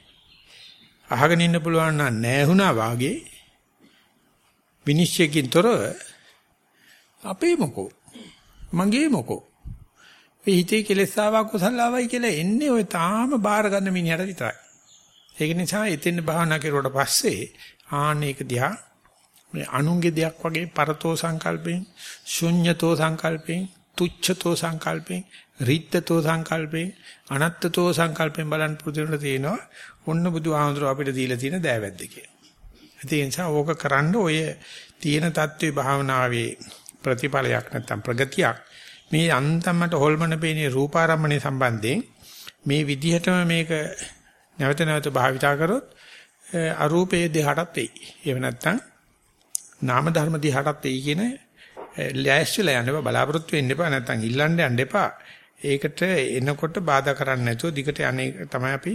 අහගෙන ඉන්න පුළුවන් නම් නැහුණා වාගේ විනිශ්චයකින් තොරව අපේ මොකෝ මගේ මොකෝ මේ හිතේ කෙලෙස් ආවා කුසල ආවයි කියලා එන්නේ ඔය තාම බාර ගන්න මිනිහට විතරයි. ඒක නිසා එතෙන් භාවනා කරුවට පස්සේ ආන්න ඒක දිහා මේ අනුන්ගේ දෙයක් වගේ පරතෝ සංකල්පෙන් ශුන්්‍යතෝ සංකල්පෙන් තුච්ඡතෝ සංකල්පෙන් රිත්තතෝ සංකල්පෙන් අනත්තතෝ සංකල්පෙන් බලන් පුදුරට තියෙනවා ඔන්න බුදුහාමුදුරුව අපිට දීලා තියෙන දෑවැද්ද කියලා. ඒ නිසා ඕක කරන්න ඔය තියෙන தત્ත්වේ භාවනාවේ ප්‍රතිඵලයක් නැත්තම් ප්‍රගතියක් මේ අන්තමට හොල්මන පේනේ රූපාරම්මණය සම්බන්ධයෙන් මේ විදිහටම මේක නැවත නැවත භාවිතා කරොත් අරූපයේ දෙහටත් එයි. එහෙම නැත්තම් නාම ධර්ම දිහාටත් එයි කියන ලෑස්තිලා යන්න බලාපොරොත්තු වෙන්න එපා නැත්තම් ඉල්ලන්න යන්න එපා. ඒකට එනකොට බාධා කරන්නේ නැතුව දිගට අනේ තමයි අපි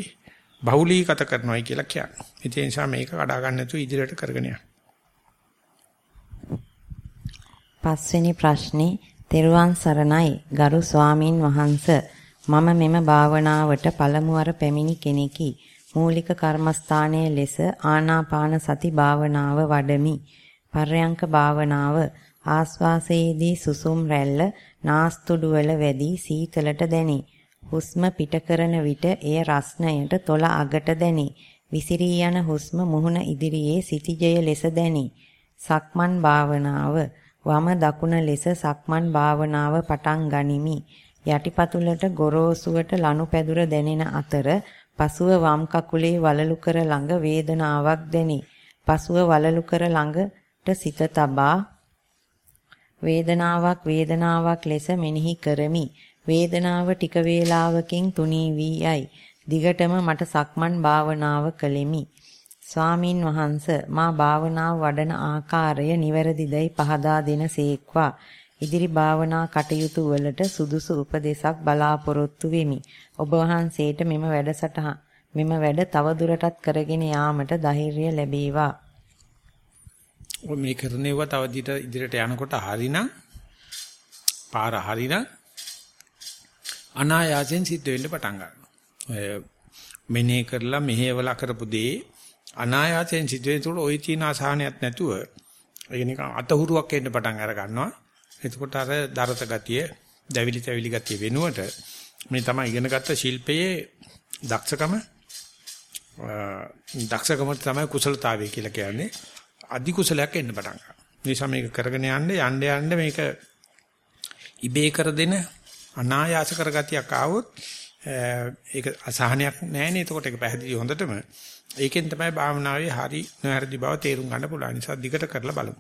බහුලීගත කරනවායි කියලා කියන්නේ. ඒ නිසා මේක කඩා ගන්න නැතුව ඉදිරියට කරගෙන යන්න. පස්වෙනි ප්‍රශ්නේ තෙරුවන් සරණයි ගරු ස්වාමින් වහන්ස මම මෙම භාවනාවට පළමුවර පැමිණි කෙනෙකි. මූලික කර්මස්ථානයේ ලෙස ආනාපාන සති භාවනාව වඩමි. පර්යංක භාවනාව ආස්වාසයේදී සුසුම් රැල්ල නාස්තුඩු වල වැඩි සීතලට දැනේ. හුස්ම පිට කරන විට එය රස්නයට තොල අගට දැනේ. විසිරී යන හුස්ම මුහුණ ඉදිරියේ සිටිජය ලෙස දැනේ. සක්මන් භාවනාව වම දකුණ ලෙස සක්මන් භාවනාව පටන් ගනිමි. යටිපතුලට ගොරෝසුවට ලනු පැදුර දැනෙන අතර පසුව වම් කකුලේ වලලු කර ළඟ වේදනාවක් දැනේ. පසුව වලලු කර ළඟට සිත තබා වේදනාවක් වේදනාවක් ලෙස මෙනෙහි කරමි. වේදනාව ටික වේලාවකින් තුනී වී යයි. දිගටම මට සක්මන් භාවනාව කළෙමි. ස්වාමින් වහන්ස මා භාවනාව වඩන ආකාරය නිවැරදිදයි පහදා දෙන සේක්වා. ඉදිරි භාවනා කටයුතු වලට සුදුසු උපදේශක් බලාපොරොත්තු වෙමි. ඔබ වහන්සේට මෙම වැඩසටහන මෙම වැඩ තවදුරටත් කරගෙන යාමට ධෛර්යය ලැබේවා. ඔය මේ කරනේව තව ඉදිරියට යනකොට හරිනම් පාර හරිනම් අනායාසයෙන් සිද්ධ වෙන්න පටන් ගන්නවා. මෙනේ කරලා මෙහෙවලා කරපු දේ අනායාසයෙන් සිද්ධ වෙනකොට ওই තීන අසහනයක් නැතුව ඒක නිකන් අතහුරුවක් එන්න පටන් අර ගන්නවා. එතකොට අර දරත ගතිය, දැවිලි තැවිලි ගතිය වෙනුවට මේ තමයි ඉගෙනගත්ත ශිල්පයේ දක්ෂකම දක්ෂකම තමයි කුසලතාවය කියලා කියන්නේ. අධි කුසලයක් එන්න පටන් ගන්නවා. නිසා මේක කරගෙන යන්න යන්න යන්න මේක ඉබේ කර දෙන අනායාස කරගතියක් ආවොත් ඒක අසහනයක් නැහැනේ. එතකොට ඒක පැහැදිලි හොඳටම. ඒකෙන් තමයි භාවනාවේ හරි නොහැරදි බව තේරුම් ගන්න පුළුවන්. නිසා දිගට කරලා බලමු.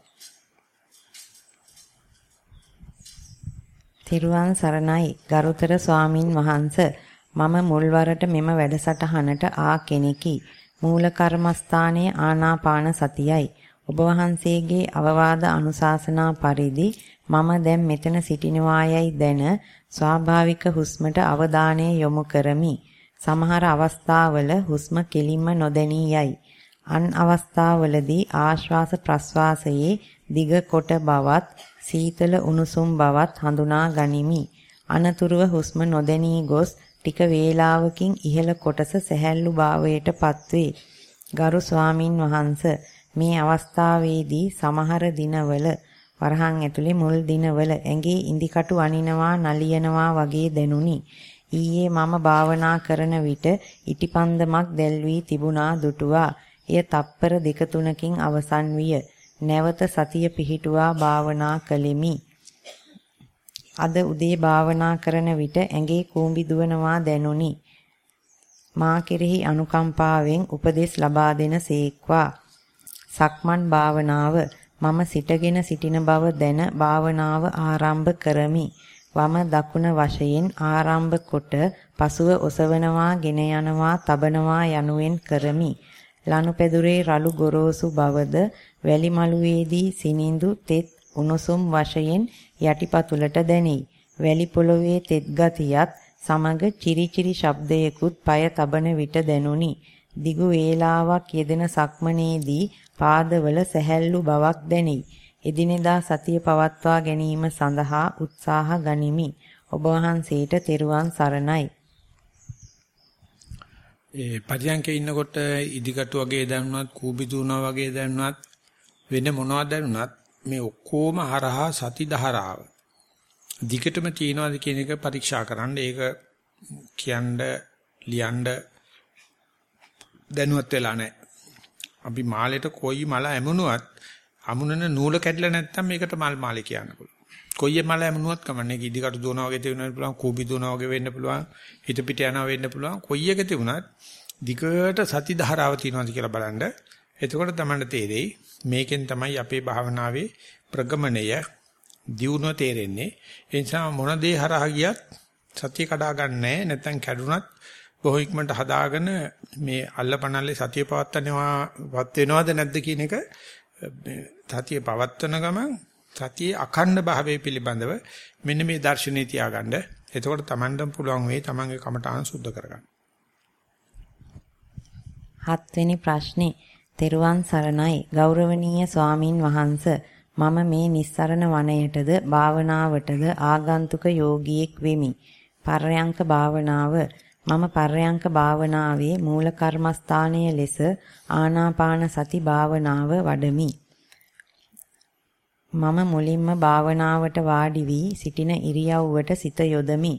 තිරුවන් සරණයි ගරුතර ස්වාමින් වහන්ස මම මුල්වරට මෙම වැඩසටහනට ආ කෙනෙකි. මූල කර්මස්ථානයේ ආනාපාන සතියයි. ඔබ වහන්සේගේ අවවාද අනුශාසනා පරිදි මම දැන් මෙතන සිටිනවායයි දැන ස්වාභාවික හුස්මට අවධානය යොමු කරමි. සමහර අවස්ථාවල හුස්ම කෙලින්ම නොදැනී යයි. අන් අවස්ථාවලදී ආශ්වාස ප්‍රශ්වාසයේ දිග කොට බවත් සීතල උණුසුම් බවත් හඳුනා ගනිමි. අනතුරුව හුස්ම නොදැනී ගොස් ටික වේලාවකින් ඉහළ කොටස සැහැල්ලු භාවයට පත්වේ. ගරු ස්වාමින් වහන්සේ මේ අවස්ථාවේදී සමහර දිනවල වරහන් ඇතුලේ මුල් දිනවල ඇඟේ ඉදිකටු අනිනවා නලියනවා වගේ දැනුනි. ඊයේ මම භාවනා කරන විට ඉටිපන්දමක් දැල්වී තිබුණා දුටුවා. එය තප්පර දෙක තුනකින් අවසන් විය. නැවත සතිය පිහිටුවා භාවනා කළෙමි. අද උදේ භාවනා කරන විට ඇඟේ කූඹි දුවනවා දැනුනි. මා කෙරෙහි අනුකම්පාවෙන් උපදෙස් ලබා දෙන සේක්වා. සක්මන් භාවනාව මම සිටගෙන සිටින බව දැන භාවනාව ආරම්භ කරමි. වම දකුණ වශයෙන් ආරම්භ කොට පසුව ඔසවනවා, ගෙන යනවා, තබනවා යනුවෙන් කරමි. ලනුපෙදුරේ රළු ගොරෝසු බවද වැලි මළුවේදී සිනිඳු තෙත් උණුසුම් වශයෙන් යටිපතුලට දැනේ. වැලි පොළවේ තෙත් ගතියත් සමග චිරිචිරි ශබ්දයකුත් পায় තබන විට දැනුනි. දිගු වේලාවක් යෙදෙන සක්මනේදී පාදවල සැහැල්ලු බවක් දැනේ. එදිනෙදා සතිය පවත්වා ගැනීම සඳහා උත්සාහ ගනිමි. ඔබ වහන්සේට තෙරුවන් සරණයි. ඒ පරියන්කේ ඉන්නකොට ඉදිකටු වගේ දැනුණත් කූබි දුනා වගේ දැනුණත් වෙන මොනවද දැනුණත් මේ ඔක්කොම හරහා සති ධාරාව දිගටම තියනවාද කියන එක පරීක්ෂා කරන්න ඒක කියන්න ලියන්න දැනුවත් වෙලා නැහැ. අපි මාළේට කොයි මල ඇමුණුවත් අමුණන නූල කැඩලා නැත්තම් මේකට මල් මාලේ කියන්න පුළුවන්. කොයි මල ඇමුණුවත් කමන්නේ ඉදිකට දුවනවා වගේ තියෙන්න පුළුවන්, කූබි දුවනවා වගේ වෙන්න පුළුවන්, හිත පිට යනවා වෙන්න පුළුවන්. කොයි එක තිබුණත් දිගට සති ධාරාව තියෙනවාද කියලා බලන්න. එතකොට තමයි තේරෙයි මේකෙන් තමයි අපේ භාවනාවේ ප්‍රගමණය දියුණුව තේරෙන්නේ. ඒ නිසා මොන දේ හරහා ගියත් සතිය කඩා ගන්න නැහැ. නැත්තම් කැඩුනත් බොහෝ ඉක්මනට හදාගෙන මේ අල්ලපනල්ලේ සතිය පවත්වනවා වත් වෙනවද නැද්ද කියන එක සතිය පවත්වන ගමන් සතියේ අඛණ්ඩ භාවයේ පිළිබඳව මෙන්න මේ දර්ශනේ තියාගන්න. එතකොට Tamanටම පුළුවන් වෙයි Tamanගේ කමඨාන් සුද්ධ කරගන්න. හත්වෙනි ප්‍රශ්නේ තෙරුවන් සරණයි ගෞරවනීය ස්වාමින් වහන්ස මම මේ නිස්සරණ වනයේටද භාවනාවටද ආගන්තුක යෝගියෙක් වෙමි. පර්යංක භාවනාව මම පර්යංක භාවනාවේ මූල කර්මස්ථානයේ ලෙස ආනාපාන සති භාවනාව වඩමි. මම මුලින්ම භාවනාවට වාඩි වී සිටින ඉරියව්වට සිත යොදමි.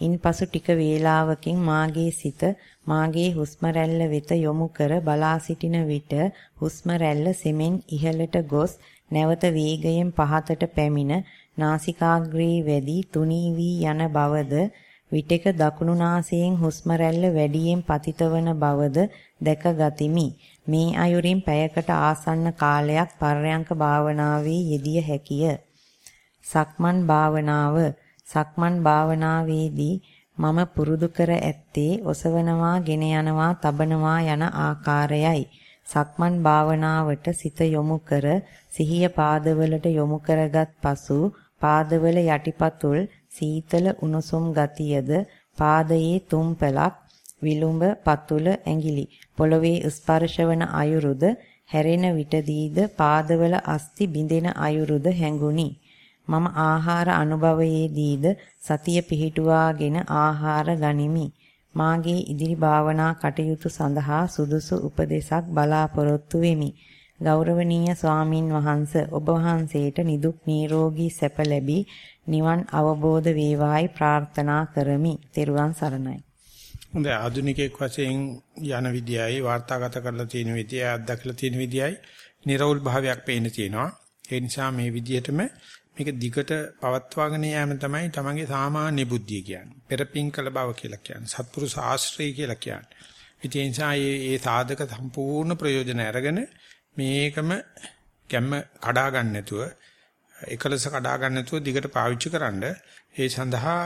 ඉන්පසු ටික වේලාවකින් මාගේ සිත මාගේ හුස්ම වෙත යොමු කර බලා සිටින විට හුස්ම රැල්ල සෙමෙන් ඉහළට ගොස් නැවත වේගයෙන් පහතට පැමිණ නාසිකාග්‍රේ වැඩි තුනී වී යන බවද විටක දකුණු නාසයෙන් හුස්ම රැල්ල වැඩියෙන් පතිතවන බවද දැක ගතිමි. මේ අයුරින් පැයකට ආසන්න කාලයක් පර්යංක භාවනාවේ යෙදිය හැකිය. සක්මන් භාවනාව සක්මන් භාවනාවේදී මම පුරුදු කර ඇත්තේ ඔසවනවා, ගෙන යනවා, තබනවා යන ආකාරයයි. සක්මන් භාවනාවට සිත යොමු කර සිහිය පාදවලට යොමු කරගත් පසු පාදවල යටිපතුල් සීතල උණුසුම් ගතියද පාදයේ තුම්පලක් විලුඹ පතුල ඇඟිලි පොළවේ ස්පර්ශවන අයුරුද හැරෙන විටදීද පාදවල අස්ති බිඳෙන අයුරුද හැඟුනි මම ආහාර අනුභවයේදීද සතිය පිහිටුවාගෙන ආහාර ගනිමි. මාගේ ඉදිරි භාවනා කටයුතු සඳහා සුදුසු උපදේශක් බලාපොරොත්තු වෙමි. ගෞරවනීය ස්වාමින් වහන්ස ඔබ වහන්සේට නිදුක් නිරෝගී සැප ලැබී නිවන් අවබෝධ වේවායි ප්‍රාර්ථනා කරමි. ත්වන් සරණයි. හොඳයි ආධුනිකයෙක් වශයෙන් යන විදියයි වාර්තාගත කරලා තියෙන විදියයි අත්දැකලා තියෙන විදියයි නිර්වෘල් භාවයක් පේන්න තියෙනවා. ඒ නිසා මේ විදියටම මේක දිගට පවත්වාගෙන යෑම තමයි තමන්ගේ සාමාන්‍ය බුද්ධිය කියන්නේ. පෙරපින් කළ බව කියලා කියන්නේ. සත්පුරුෂ ආශ්‍රය කියලා කියන්නේ. ඉතින් ඒ නිසා මේ සාධක සම්පූර්ණ ප්‍රයෝජන අරගෙන මේකම ගැම්ම කඩා ගන්න නැතුව එකලස කඩා ගන්න නැතුව දිගට පාවිච්චි කරන්න ඒ සඳහා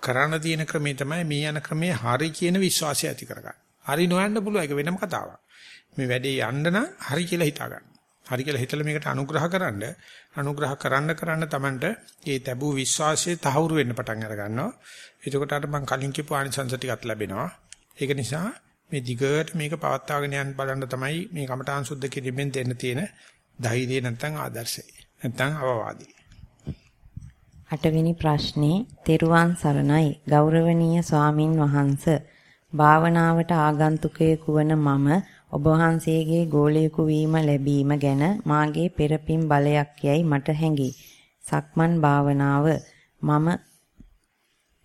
කරන්න තියෙන ක්‍රමේ තමයි මේ යන ක්‍රමේ හරි කියන විශ්වාසය ඇති කරගන්න. හරි නොයන්න පුළුවන් ඒක වෙනම කතාවක්. මේ වැඩේ යන්න නම් හරි කියලා හිතා ගන්න. හරි කියලා හිතලා මේකට අනුග්‍රහ කරන්න අනුග්‍රහ කරන්න කරන්න Tamanට ඒ තැබූ විශ්වාසයේ තහවුරු වෙන්න පටන් අර ගන්නවා. එතකොට අර මම කලින් කියපු ආනිසංස ටිකත් ලැබෙනවා. ඒක නිසා මේ දිගට මේක පවත්වාගෙන යන්න බලන්න තමයි මේ කමඨාන් සුද්ධ කිරීමෙන් දෙන්න තියෙන ධෛර්යය නැත්නම් ආදර්ශය. නැත්නම් අවවාදී. අටවෙනි ප්‍රශ්නේ තෙරුවන් සරණයි ගෞරවනීය ස්වාමින් වහන්සේ භාවනාවට ආගන්තුකයෙකු වන මම ඔබ වහන්සේගේ ගෝලයෙකු වීම ලැබීම ගැන මාගේ පෙරපින් බලයක් යයි මට හැඟේ. සක්මන් භාවනාව මම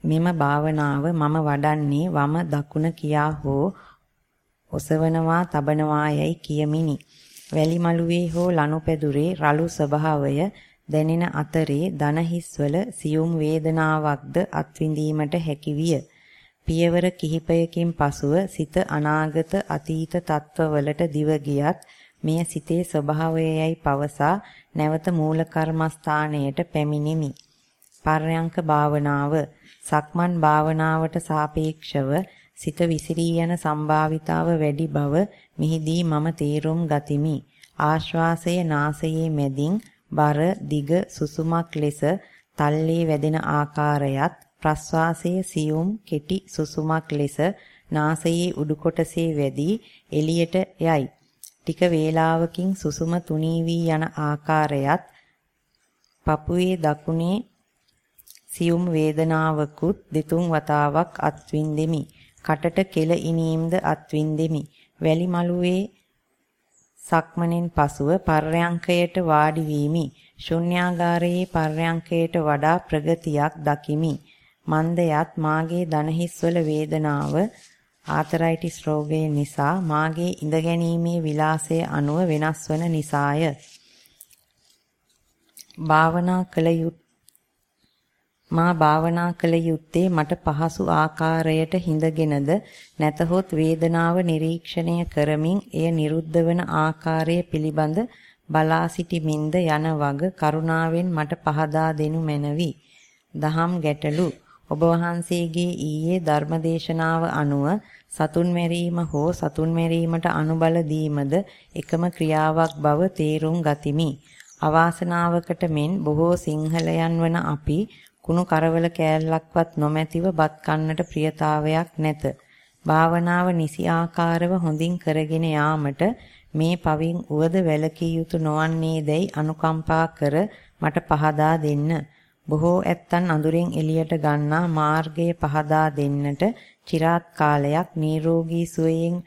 මෙම භාවනාව මම වඩන්නේ වම දකුණ කියා හෝ ඔසවනවා තබනවා යයි කියමිනි. වැලි මළුවේ හෝ ලනුපැදුරේ රළු ස්වභාවය දැනෙන අතරේ දන හිස්වල සියුම් වේදනාවක්ද අත්විඳීමට හැකි විය. පියවර කිහිපයකින් පසුව සිත අනාගත අතීත තත්වවලට දිව ගියත් මෙය සිතේ ස්වභාවයයි පවසා නැවත මූල කර්මස්ථානයට පැමිණෙමි. පර්යංක භාවනාව සක්මන් භාවනාවට සාපේක්ෂව සිත විසිරී යන සම්භාවිතාව වැඩි බව මිහිදී මම තේරුම් ගතිමි. ආශ්වාසය නාසයේ මැදින් බර දිග සුසුමක් ලෙස තල්ලේ වැදෙන ආකාරයත් ප්‍රස්වාසයේ සියුම් කෙටි සුසුමක් ලෙස නාසයේ උඩු කොටසේ වැඩි එළියට යයි. ටික වේලාවකින් සුසුම තුනී වී යන ආකාරයත් පපුවේ දකුණේ සියුම් වේදනාවකුත් දෙතුන් වතාවක් අත්විඳෙමි. කටට කෙල ඉනීම්ද අත්විඳෙමි. වැලි මළුවේ සක්මණෙන් පසුව පර්යංකයට වාඩි වීමි. ශුන්‍යාගාරයේ පර්යංකයට වඩා ප්‍රගතියක් දකිමි. මන්දයත් මාගේ දනහිස්වල වේදනාව ආතරයිටිස් රෝගය නිසා මාගේ ඉඳ ගැනීමේ විලාසය අනුව වෙනස් වන නිසාය. භාවනා කළ යුත් මා භාවනා කළ යුත්තේ මට පහසු ආකාරයට හිඳගෙනද නැතහොත් වේදනාව නිරීක්ෂණය කරමින් එය නිරුද්ධ වන ආකාරය පිළිබඳ බලා සිටිමින්ද යන වග කරුණාවෙන් මට පහදා දෙනු මැනවි. දහම් ගැටලු ඔබ වහන්සේගේ ඊයේ ධර්මදේශනාව අනුව සතුන් මැරීම හෝ සතුන් මැරීමට අනුබල දීමද එකම ක්‍රියාවක් බව තේරුම් ගතිමි. අවාසනාවකට මෙන් බොහෝ සිංහලයන් වන අපි කුණු කරවල කෑල්ලක්වත් නොමැතිව බත් කන්නට ප්‍රියතාවයක් නැත. භාවනාව නිසි ආකාරව හොඳින් කරගෙන යාමට මේ පවින් උවද වැළකී යුතු නොවන්නේදයි අනුකම්පා කර මට පහදා දෙන්න. බොහෝ ඇත්තන් අඳුරෙන් එළියට ගන්නා මාර්ගය පහදා දෙන්නට চিරාත් කාලයක් නිරෝගී සුවයෙන්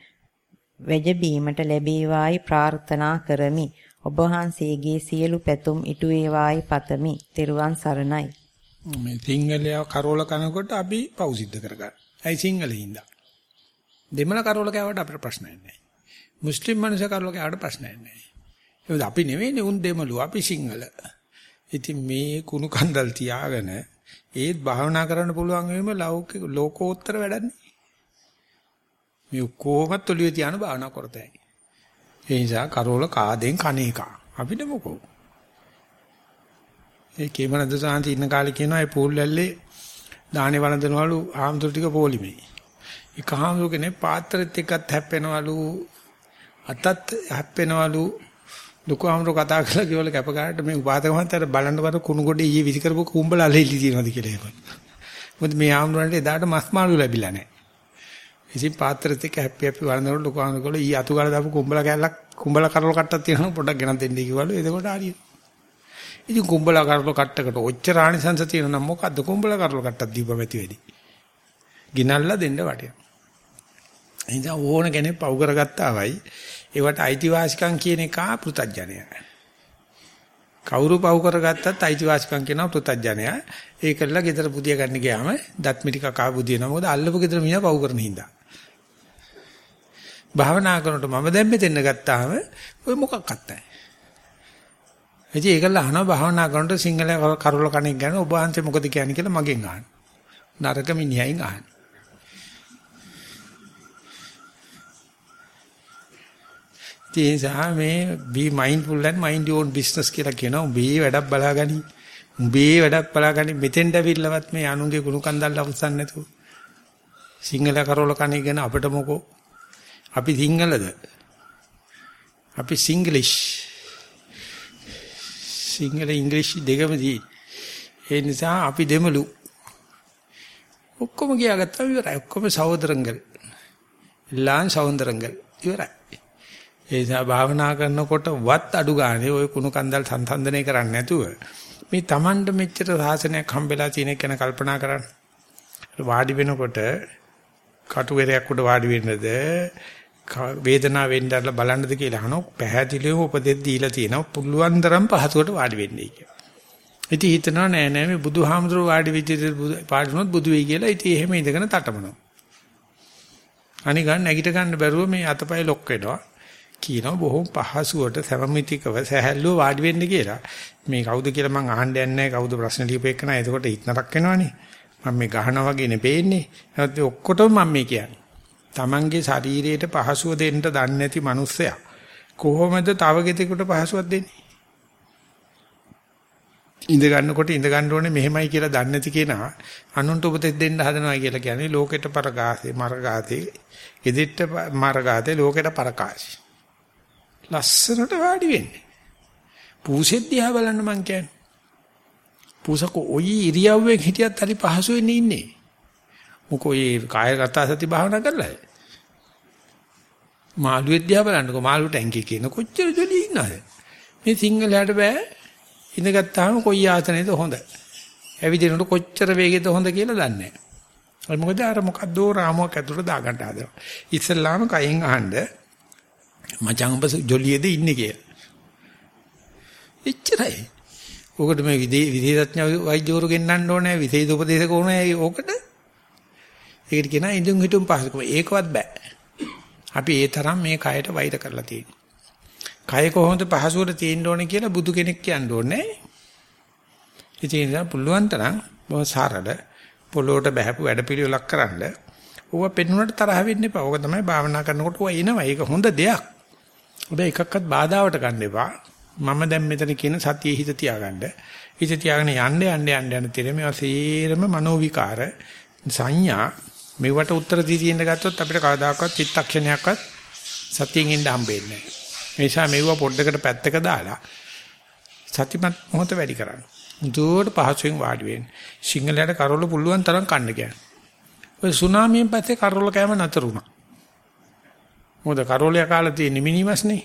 වැජබීමට ලැබේවායි ප්‍රාර්ථනා කරමි. ඔබ වහන්සේගේ සියලු පැතුම් ඉටු වේවායි පතමි. ත්වන් සරණයි. මේ සිංහලයා කරෝල කනකොට අපි පව් සිද්ධ කරගන්න. ඇයි සිංහලෙින්ද? දෙමළ කරෝල කෑවට අපිට ප්‍රශ්නයක් නැහැ. මුස්ලිම් මිනිස්සු කරෝල කෑවට ප්‍රශ්නයක් නැහැ. ඒක අපි නෙවෙයිනේ උන් දෙමළු අපි සිංහල. ඉතින් මේ කුණු කන්දල් තියාගෙන ඒත් භාවනා කරන්න පුළුවන් වෙම ලෞකික ලෝකෝත්තර වැඩන්නේ. මේ කොහොමත් ඔලිය තියාන භාවනා කරතයි. ඒ නිසා කරෝල කාදෙන් කණේක. අපිට මොකෝ. ඒ කේමනද සාන්ති ඉන්න කාලේ කියනවා ඒ පූල් ඇල්ලේ දානේ වළඳනවලු ආම්තුරු ටික පොලිමේ. ඒ කහාමුදුර කෙනේ පාත්‍රෙත් එක්කත් හැප්පෙනවලු අතත් හැප්පෙනවලු ලොකු ආම්තුරු කතා කරලා කිව්වල කැපකාරට මේ උපාතකමන්තර බලන්න බර කුණු කොටේ ඊයේ විසි කරපු කුඹලා ලෙලි තියනවාද කියලා එහෙම. මොකද මේ ආම්තුරන්ට එදාට මස් මාළු ලැබිලා නැහැ. ඉතින් පාත්‍රෙත් එක්ක හැප්පි හැප්පි වළඳනකොට ලොකු ආම්තුරු ඊ අතු ගාලා දාපු කුඹලා කැල්ලක් කුඹලා කරල කට්ටක් තියෙනවා පොඩ්ඩක් ගෙනත් දෙන්න කිව්වලු එතකොට හරියට. ඉතින් කුඹලා කරල කට්ටකට ඔච්චර ආනිසංස තියෙන නම් මොකද්ද කුඹලා කරල කට්ටක් දීපම ඇති වෙදි. ගිනල්ලා දෙන්න වටිනවා. එහෙනම් ඕන කෙනෙක් පව් කරගත්තාවයි ඒවට අයිතිවාසිකම් කියන එක පෘතජ්ජනය. කවුරු පව් කරගත්තත් අයිතිවාසිකම් කියනවා පෘතජ්ජනය. ඒකල්ලා ගෙදර පුදිය ගන්න ගියාම දත් මිටි කකා බුදිනවා. මොකද අල්ලපු ගෙදර මිනිහා පව් කරන හින්දා. භාවනා කරනකොට මම දැන් මෙතෙන් ගත්තාම ඔය මොකක්වත් නැහැ. ඉතින් ඒකල අහනවා භාවනා කරනකොට සිංහල කරුල කණෙක් ගැන ඔබ වහන්සේ මොකද කියන්නේ කියලා මගෙන් අහන්න. නරක මිනිහයින් අහන්න. ඒ නිසා මේ be mindful and mind your own business කියලා කියනවා. උඹේ වැඩක් බලාගනි. උඹේ වැඩක් බලාගනි. මෙතෙන්ට අවිල්ලවත් මේ අනුන්ගේ කුණු කන්දල් අවසන් නැතුව. සිංහල කරවල කණේ ගැන අපිට මොකෝ. අපි සිංහලද? අපි සිංග්ලිෂ්. සිංහල ඉංග්‍රීසි දෙකම දී. ඒ නිසා අපි දෙමළු. ඔක්කොම ගියාගත්තා ඉවරයි. ඔක්කොම සහෝදරංගල්. ලාන් සහෝදරංගල් ඉවරයි. ඒ නිසා භාවනා කරනකොට වත් අඩු ගානේ ওই කුණු කන්දල් සංසන්දනය කරන්නේ නැතුව මේ Tamanට මෙච්චර සාසනයක් හම්බෙලා තියෙන එක ගැන කල්පනා කරන්න. වාඩි වෙනකොට කටුවෙරයක් උඩ වාඩි වෙන්නද වේදනාව වෙන්නදලා බලන්නද කියලා අහනෝ පැහැදිලිව උපදෙස් දීලා තියෙනවා පුළුවන් තරම් පහසුවට වාඩි වෙන්නයි කියලා. ඉතින් හිතනවා නෑ නෑ මේ බුදුහාමුදුරුවෝ වාඩි විදිහට පාඩුනොත් බුදු වෙයි කියලා. ඉතින් එහෙම ඉඳගෙන තටමනවා. අනිගන් නැගිට ගන්න බැරුව මේ අතපය ලොක් වෙනවා. කියනවා බොහොම පහසුවට සමමිතිකව සහැල්ලුව වාඩි වෙන්න කියලා. මේ කවුද කියලා මං අහන්න යන්නේ නැහැ. කවුද ප්‍රශ්න ලියපෙන්න. එතකොට හිටනරක් වෙනවනේ. මම මේ ගහනවා වගේ නෙපෙන්නේ. නැත්නම් ඔක්කොටම මම මේ කියන්නේ. Tamange ශරීරයට පහසුව දෙන්න දන්නේ නැති මිනිස්සයා කොහොමද තව ගෙදෙකුට පහසුවක් දෙන්නේ? ඉඳ ගන්නකොට ඉඳ ගන්න ඕනේ මෙහෙමයි කියලා දන්නේ නැති කෙනා අනුන්ට උපදෙස් දෙන්න හදනවා කියලා කියන්නේ ලෝකෙට පරගාසේ මරගාතේ ගෙදෙට්ට මරගාතේ ලෝකෙට පරකාසි. ලස්සනට වාඩි වෙන්නේ. පූසෙත් දිහා බලන්න මං කියන්නේ. පූසක ඔයි ඉරියව්වෙන් හිටියත් හරි පහසු වෙන්නේ ඉන්නේ. මොකෝ ඒ කායගත සති භාවනා කරලා. මාළුවෙක් දිහා බලන්නකෝ මාළුට ඇඟේ කියන කොච්චර ජොලි ඉන්නවද? මේ සිංහලයට බෑ ඉඳගත්තාම කොයි ආසනේද හොඳ. ඇවිදිනකොට කොච්චර වේගෙද හොඳ කියලා දන්නේ නැහැ. මොකද අර මොකද්ද රාමුවක් ඇතුළට දාගන්න හදනවා. ඉස්සල්ලාම කයෙන් අහන්න මචං ඔබ ජොලියේද ඉන්නේ කියලා. එච්චරයි. ඔකට මේ විදේශඥ වෛද්‍යවරු ගෙන්නන්න ඕනේ විශේෂ උපදේශක ඕනේ ඕකට. ඒකට කියනවා ඉඳුන් හිටුම් පහසුකම. ඒකවත් බෑ. අපි ඒ තරම් මේ කයට වෛර කරලා තියෙනවා. කය කොහොමද පහසුවට තියෙන්න ඕනේ කියලා බුදු කෙනෙක් කියන්න ඕනේ. ඉතින් පුළුවන් තරම් බොහොම සරල පොළොවට බහැපු වැඩපිළිවෙලක් කරන්න. ඕවා පෙන්නුනට තරහ වෙන්න එපා. ඕක තමයි භාවනා කරනකොට ඕවා එනවා. ඒක හොඳ දෙයක්. හැබැයි එකක්වත් බාධාවට ගන්න එපා. මම දැන් මෙතන කියන සතියේ හිත තියාගන්න. හිත තියාගෙන යන්න යන්න යන්න යන තෙර මේවා සේරම මනෝ විකාර සංඥා මෙවට උත්තර දී තියෙන ගත්තොත් අපිට කවදාකවත් චිත්තක්ෂණයක්වත් සතියෙන් ඉන්න හම්බෙන්නේ නැහැ. ඒ නිසා මෙව පොඩ්ඩකට පැත්තක දාලා සතිමත් මොහොත වැඩි කරන්න. දුවට පහසුවෙන් වාඩි වෙන්න. සිංහලයට කරවල පුළුවන් තරම් කන්න කියන්නේ. ඔය සුනාමියෙන් පස්සේ කරවල කෑම නතර වුණා. මොකද කරවල කාලා තියෙන මිනිමස්නේ.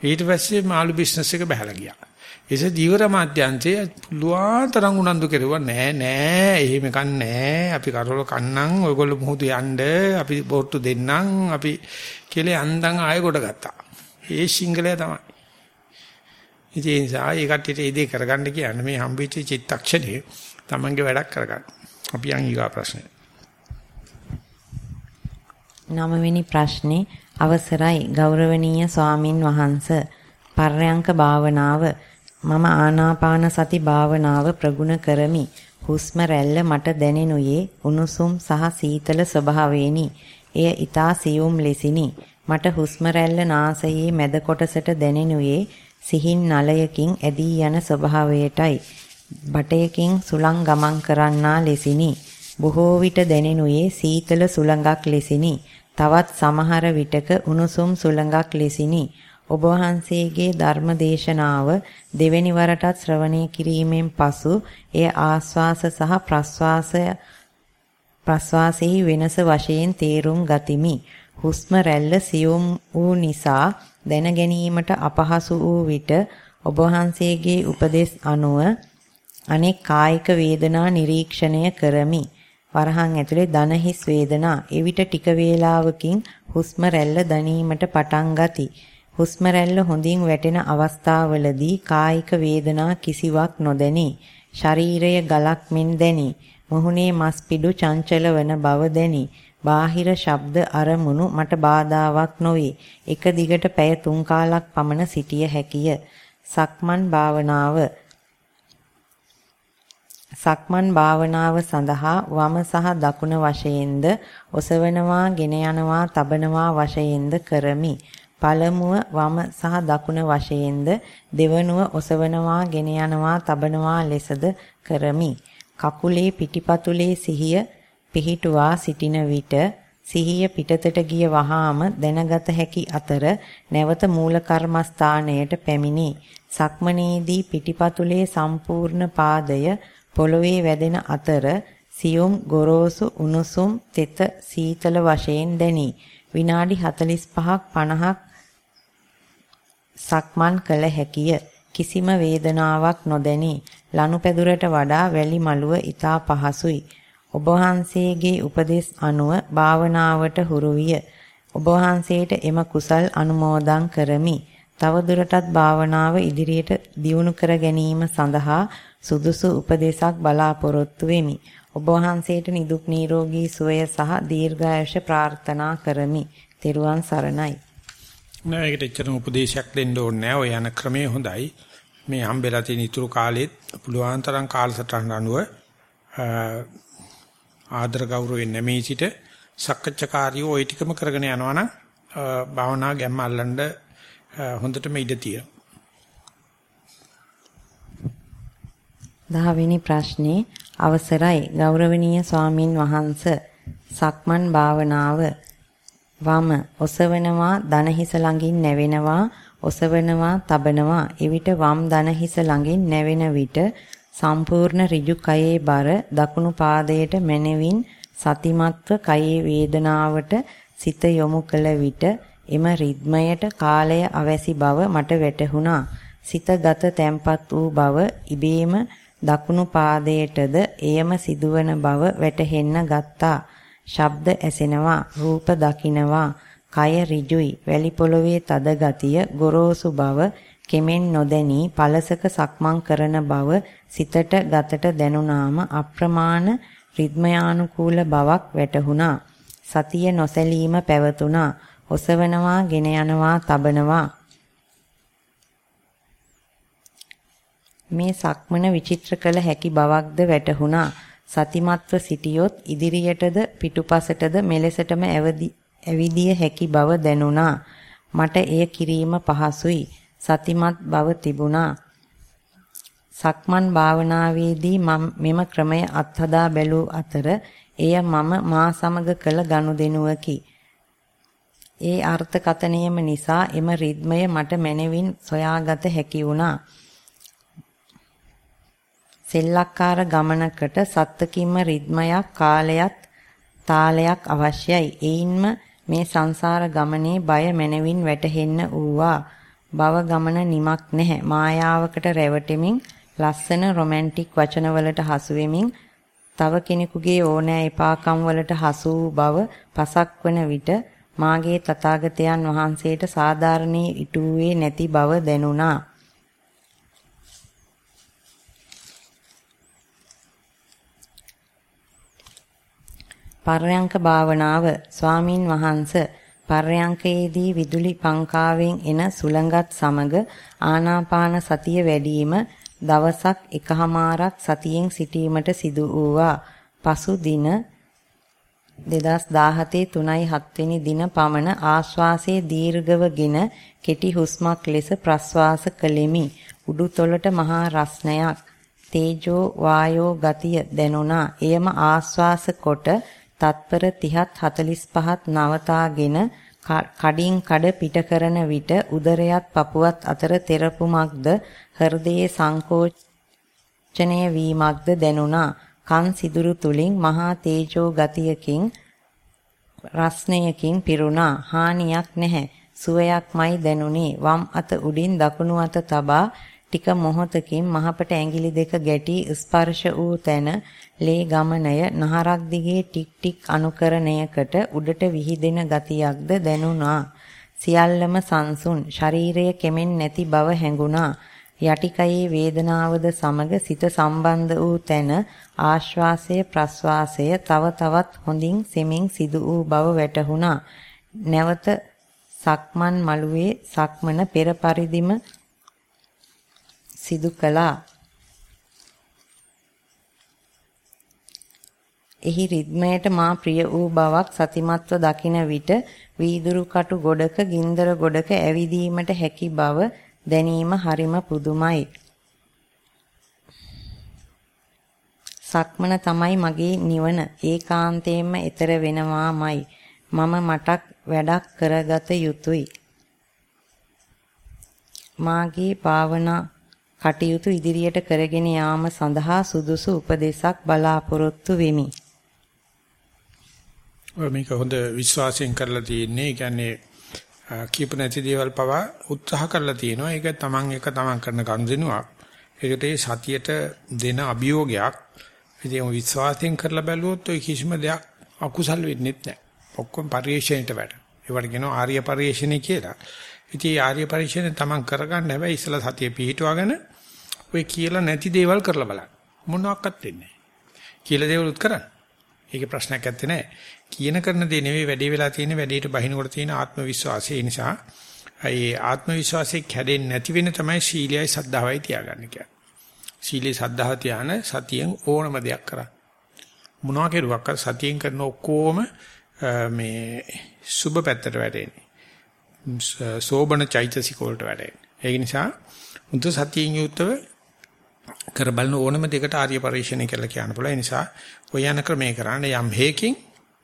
ඊට පස්සේ මාළු බිස්නස් එක බහලා ගියා. ඒස දීවර මාධ්‍යන්තයේ පුළුවන් තරම් උනන්දු කෙරුවා නෑ නෑ එහෙම කන් නෑ අපි කරවල කන්නම් ඔයගොල්ලෝ මොහොත යන්න අපි බෝට්ටු දෙන්නම් අපි කියලා අන්දන් ආයෙ කොට ගත්තා. ඒ සිංගලයා තමයි. ඉතින් ඒ නිසා ඒ කට්ටියට ඒ දේ කරගන්න කියන්නේ මේ හම්බෙච්ච චිත්තක්ෂණේ තමන්ගේ වැඩක් කරගන්න. අපි යන් ඊගා ප්‍රශ්නේ. නවවෙනි ප්‍රශ්නේ අවසරයි ගෞරවනීය ස්වාමින් වහන්ස පර්යංක භාවනාව මම ආනාපාන සති භාවනාව ප්‍රගුණ කරමි. හුස්ම රැල්ල මට දැනෙනුයේ උණුසුම් සහ සීතල ස්වභාවයෙනි. එය ඊතා සියුම් ලෙසිනි. මට හුස්ම රැල්ල නාසයේ මැද කොටසට දැනෙනුයේ සිහින් නලයකින් ඇදී යන ස්වභාවයටයි. බටයකින් සුළං ගමන් කරන්නා ලෙසිනි. බොහෝ විට දැනෙනුයේ සීතල සුළඟක් ලෙසිනි. තවත් සමහර විටක උණුසුම් සුළඟක් ලෙසිනි. ඔබ වහන්සේගේ ධර්ම දේශනාව දෙවෙනි වරටත් ශ්‍රවණය කිරීමෙන් පසු එය ආස්වාස සහ ප්‍රස්වාසය ප්‍රස්වාසයේ වෙනස වශයෙන් තේරුම් ගතිමි. හුස්ම රැල්ල සියුම් වූ නිසා දැන ගැනීමට අපහසු වූ විට ඔබ වහන්සේගේ උපදෙස් අනුව අනෙක් කායික වේදනා නිරීක්ෂණය කරමි. වරහන් ඇතුලේ දන හිස් වේදනා එවිට ටික වේලාවකින් හුස්ම රැල්ල දැනීමට පටන් ගති. හුස්ම රැල්ල හොඳින් වැටෙන අවස්ථාවලදී කායික වේදනා කිසිවක් නොදැනි. ශරීරය ගලක් මෙන් දැනි. මුහුණේ මස් පිඩු චංචල වන බව දැනි. බාහිර ශබ්ද අරමුණු මට බාධාවක් නොවේ. එක දිගට පැය තුන් කාලක් පමණ සිටිය හැකිය. සක්මන් භාවනාව සක්මන් භාවනාව සඳහා වම සහ දකුණ වශයෙන්ද ඔසවනවා, ගෙන යනවා, තබනවා වශයෙන්ද කරමි. පළමුව වම සහ දකුණ වශයෙන්ද දෙවනුව ඔසවනවා ගෙන යනවා තබනවා ලෙසද කරමි. කකුලේ පිටිපතුලේ සිහිය පිහිටුවා සිටින විට සිහිය පිටතට ගිය වහාම දැනගත හැකි අතර නැවත මූල කර්මස්ථානයට පැමිණි. සක්මනේදී පිටිපතුලේ සම්පූර්ණ පාදය පොළවේ වැදෙන අතර සියුම් ගොරෝසු උණුසුම් තෙත සීතල වශයෙන් දැනි. විනාඩි 45ක් 50ක් සක්මන් කළ හැකිය. කිසිම වේදනාවක් නොදැනි. ලනුපැදුරට වඩා වැලි මළුව ඊතා පහසුයි. ඔබ වහන්සේගේ උපදෙස් අනුව භාවනාවට හුරු විය. ඔබ වහන්සේට එම කුසල් අනුමෝදන් කරමි. තවදුරටත් භාවනාව ඉදිරියට දියුණු කර ගැනීම සඳහා සුදුසු උපදේශක් බලාපොරොත්තු වෙමි. ඔබ වහන්සේට නිදුක් නිරෝගී සුවය සහ දීර්ඝායුෂ ප්‍රාර්ථනා කරමි. තෙරුවන් සරණයි. නෑ ඒකට එච්චර උපදේශයක් දෙන්න ඕනේ නෑ. ඔය යන ක්‍රමය හොඳයි. මේ හම්බෙලා තියෙන ඉතුරු කාලෙත් පුළුවන් තරම් කාලසටහන අනුව ආදර ගෞරවයෙන් නැමී සිට සක්කච්ඡාකාරියෝ ওই ටිකම කරගෙන යනවා නම් භාවනා ගැම්ම අල්ලන්න හොඳටම ඉඩ තියෙනවා. දහවෙනි ප්‍රශ්නේ අවසරයි ගෞරවනීය ස්වාමින් වහන්ස සක්මන් භාවනාව වම ඔසවනවා දන හිස ළඟින් නැවෙනවා ඔසවනවා තබනවා එවිට වම් දන හිස ළඟින් නැවෙන විට සම්පූර්ණ ඍජු කයේ බර දකුණු පාදයට මැනවින් සතිමත්ව කයේ වේදනාවට සිත යොමු කළ විට එම රිද්මයට කාලය අවැසි බව මට වැටහුණා. සිතගත තැම්පත් වූ බව ඉබේම දකුණු පාදයටද එයම සිදුවන බව වැටහෙන්න ගත්තා. ශබ්ද ඇසෙනවා, රූප දකිනවා, කය ඍජුයි, වැලි පොළවේ තද ගතිය, ගොරෝසු බව, කෙමෙන් නොදැනී පලසක සක්මන් කරන බව සිතට ගතට දැනුනාම අප්‍රමාණ රිද්මයානුකූල බවක් වැටහුණා. සතිය නොසැලීම පැවතුණා. ඔසවනවා, ගෙන යනවා, තබනවා. මේ සක්මන විචිත්‍ර කළ හැකි බවක්ද වැටහුණා. සතිමත්ව සිටියොත් ඉදිරියටද පිටුපසටද මෙලෙසටම ඇවිදිය හැකි බව දැනුණා. මට එය කිරීම පහසුයි. සතිමත් බව තිබුණා. සක්මන් භාවනාවේදී මෙම ක්‍රමය අත්හදා බැලූ අතර එය මම මා සමග කළ ගනුදෙනුවකි. ඒ අර්ථකතනයම නිසා එම රිද්මය මට මැනවින් සොයාගත හැකි වුණා. සෙල්ලක්කාර ගමනකට සත්ත්වකින්ම රිද්මයක් කාලයක් තාලයක් අවශ්‍යයි. එයින්ම මේ සංසාර ගමනේ බය මැනවින් වැටහෙන්න ඌවා. භව ගමන නිමක් නැහැ. මායාවකට රැවටෙමින් ලස්සන රොමැන්ටික් වචනවලට හසු වෙමින් තව කෙනෙකුගේ ඕනෑ එපාකම් වලට හසු වූ බව පසක් වන විට මාගේ තථාගතයන් වහන්සේට සාධාරණේ ඉටුවේ නැති බව දැනුණා. පර්යංක භාවනාව ස්වාමින් වහන්සේ පර්යංකයේදී විදුලි පංකාවෙන් එන සුළඟත් සමග ආනාපාන සතිය වැඩිම දවසක් එකහමාරක් සතියෙන් සිටීමට සිදු වූවා. පසු දින 2017 3යි 7 වෙනි දින පමණ ආශ්වාසයේ දීර්ඝවගෙන කෙටි හුස්මක් ලෙස ප්‍රශ්වාස කළෙමි. උඩුතොලට මහා රස්නයක් තේජෝ වායෝ ගතිය දැනුණා. එයම ආශ්වාස කොට තත්පර 30ත් 45ත් නවතාගෙන කඩින් කඩ පිට කරන විට උදරයත් පපුවත් අතර තෙරපුමක්ද හෘදයේ සංකෝචනය වීමක්ද දැනුණා. කන් සිදුරු තුලින් මහා තේජෝ ගතියකින් රස්නයකින් පිරුණා. හානියක් නැහැ. සුවයක්මයි දැනුනේ. වම් අත උඩින් දකුණු අත තබා ටික මොහොතකින් මහපට ඇඟිලි දෙක ගැටි ස්පර්ශ වූ තැන ලේ ගමනය නහරක් දිගේ ටික් ටික් අනුකරණයකට උඩට විහිදෙන ගතියක්ද දැනුණා. සියල්ලම සංසුන් ශරීරය කෙමෙන් නැති බව හැඟුණා. යටිකයේ වේදනාවද සමග සිත සම්බන්ධ වූ තැන ආශ්වාසය ප්‍රශ්වාසය තව තවත් හොඳින් සෙමින් සිදු වූ බව වැටහුණා. නැවත සක්මන් මළුවේ සක්මන පෙර පරිදිම සිදු කළා. එහි රිද්මයට මා ප්‍රිය වූ බවක් සතිමත්ව දකින විට වීදුරු කටු ගොඩක ගින්දර ගොඩක ඇවිදීමට හැකි බව දැනීම හරිම පුදුමයි. සක්මන තමයි මගේ නිවන. ඒකාන්තයෙන්ම ඊතර වෙනවාමයි. මම මටක් වැඩක් කරගත යුතුය. මාගේ භාවනා කටයුතු ඉදිරියට කරගෙන යාම සඳහා සුදුසු උපදේශක් බලාපොරොත්තු වෙමි. ඔය මේක හොඳ විශ්වාසයෙන් කරලා තියෙන්නේ. ඒ කියන්නේ කීප නැති දේවල් පවා උත්සාහ කරලා තියෙනවා. ඒක තමන් එක තමන් කරන කන්දිනුවක්. ඒකට ඒ සතියට දෙන අභියෝගයක්. ඉතින් විශ්වාසයෙන් කරලා බැලුවොත් ඔය කිසිම දෙයක් අකුසල් වෙන්නේ නැහැ. ඔක්කොම පරිේශණයට වැඩ. ඒවට කියනවා ආර්ය පරිේශණය කියලා. ඉතින් ආර්ය පරිේශණය තමන් කරගන්න හැබැයි ඉස්සලා සතිය පිහිටුවාගෙන ඔය කියලා නැති දේවල් කරලා බලන්න. මොනවත් වෙන්නේ නැහැ. කියලා දේවලුත් කරන්න. ඒකේ ප්‍රශ්නයක් නැත්තේ නෑ. කියන කරන දේ නෙවෙයි වැඩි වෙලා තියෙන වැඩේට බහිනකොට තියෙන ආත්ම විශ්වාසය නිසා ඒ ආත්ම විශ්වාසය කැඩෙන්නේ නැති වෙන තමයි සීලයයි සද්ධාවයි තියාගන්න කියන්නේ. සීලේ සද්ධාව තියාන සතියෙන් ඕනම දෙයක් කරා. මොනවා කෙරුවක් සතියෙන් කරන ඔක්කොම මේ සුබ පැත්තට වැටෙන්නේ. සෝබන චෛතසික වලට වැටෙන්නේ. ඒක නිසා මුතු සතියෙන් යුක්තව කර බලන ඕනම දෙයකට ආර්ය පරිශ්‍රණය කියලා කියන්න පුළුවන්. ඒ නිසා ඔය යන ක්‍රමේ කරන්න යම් හේකින්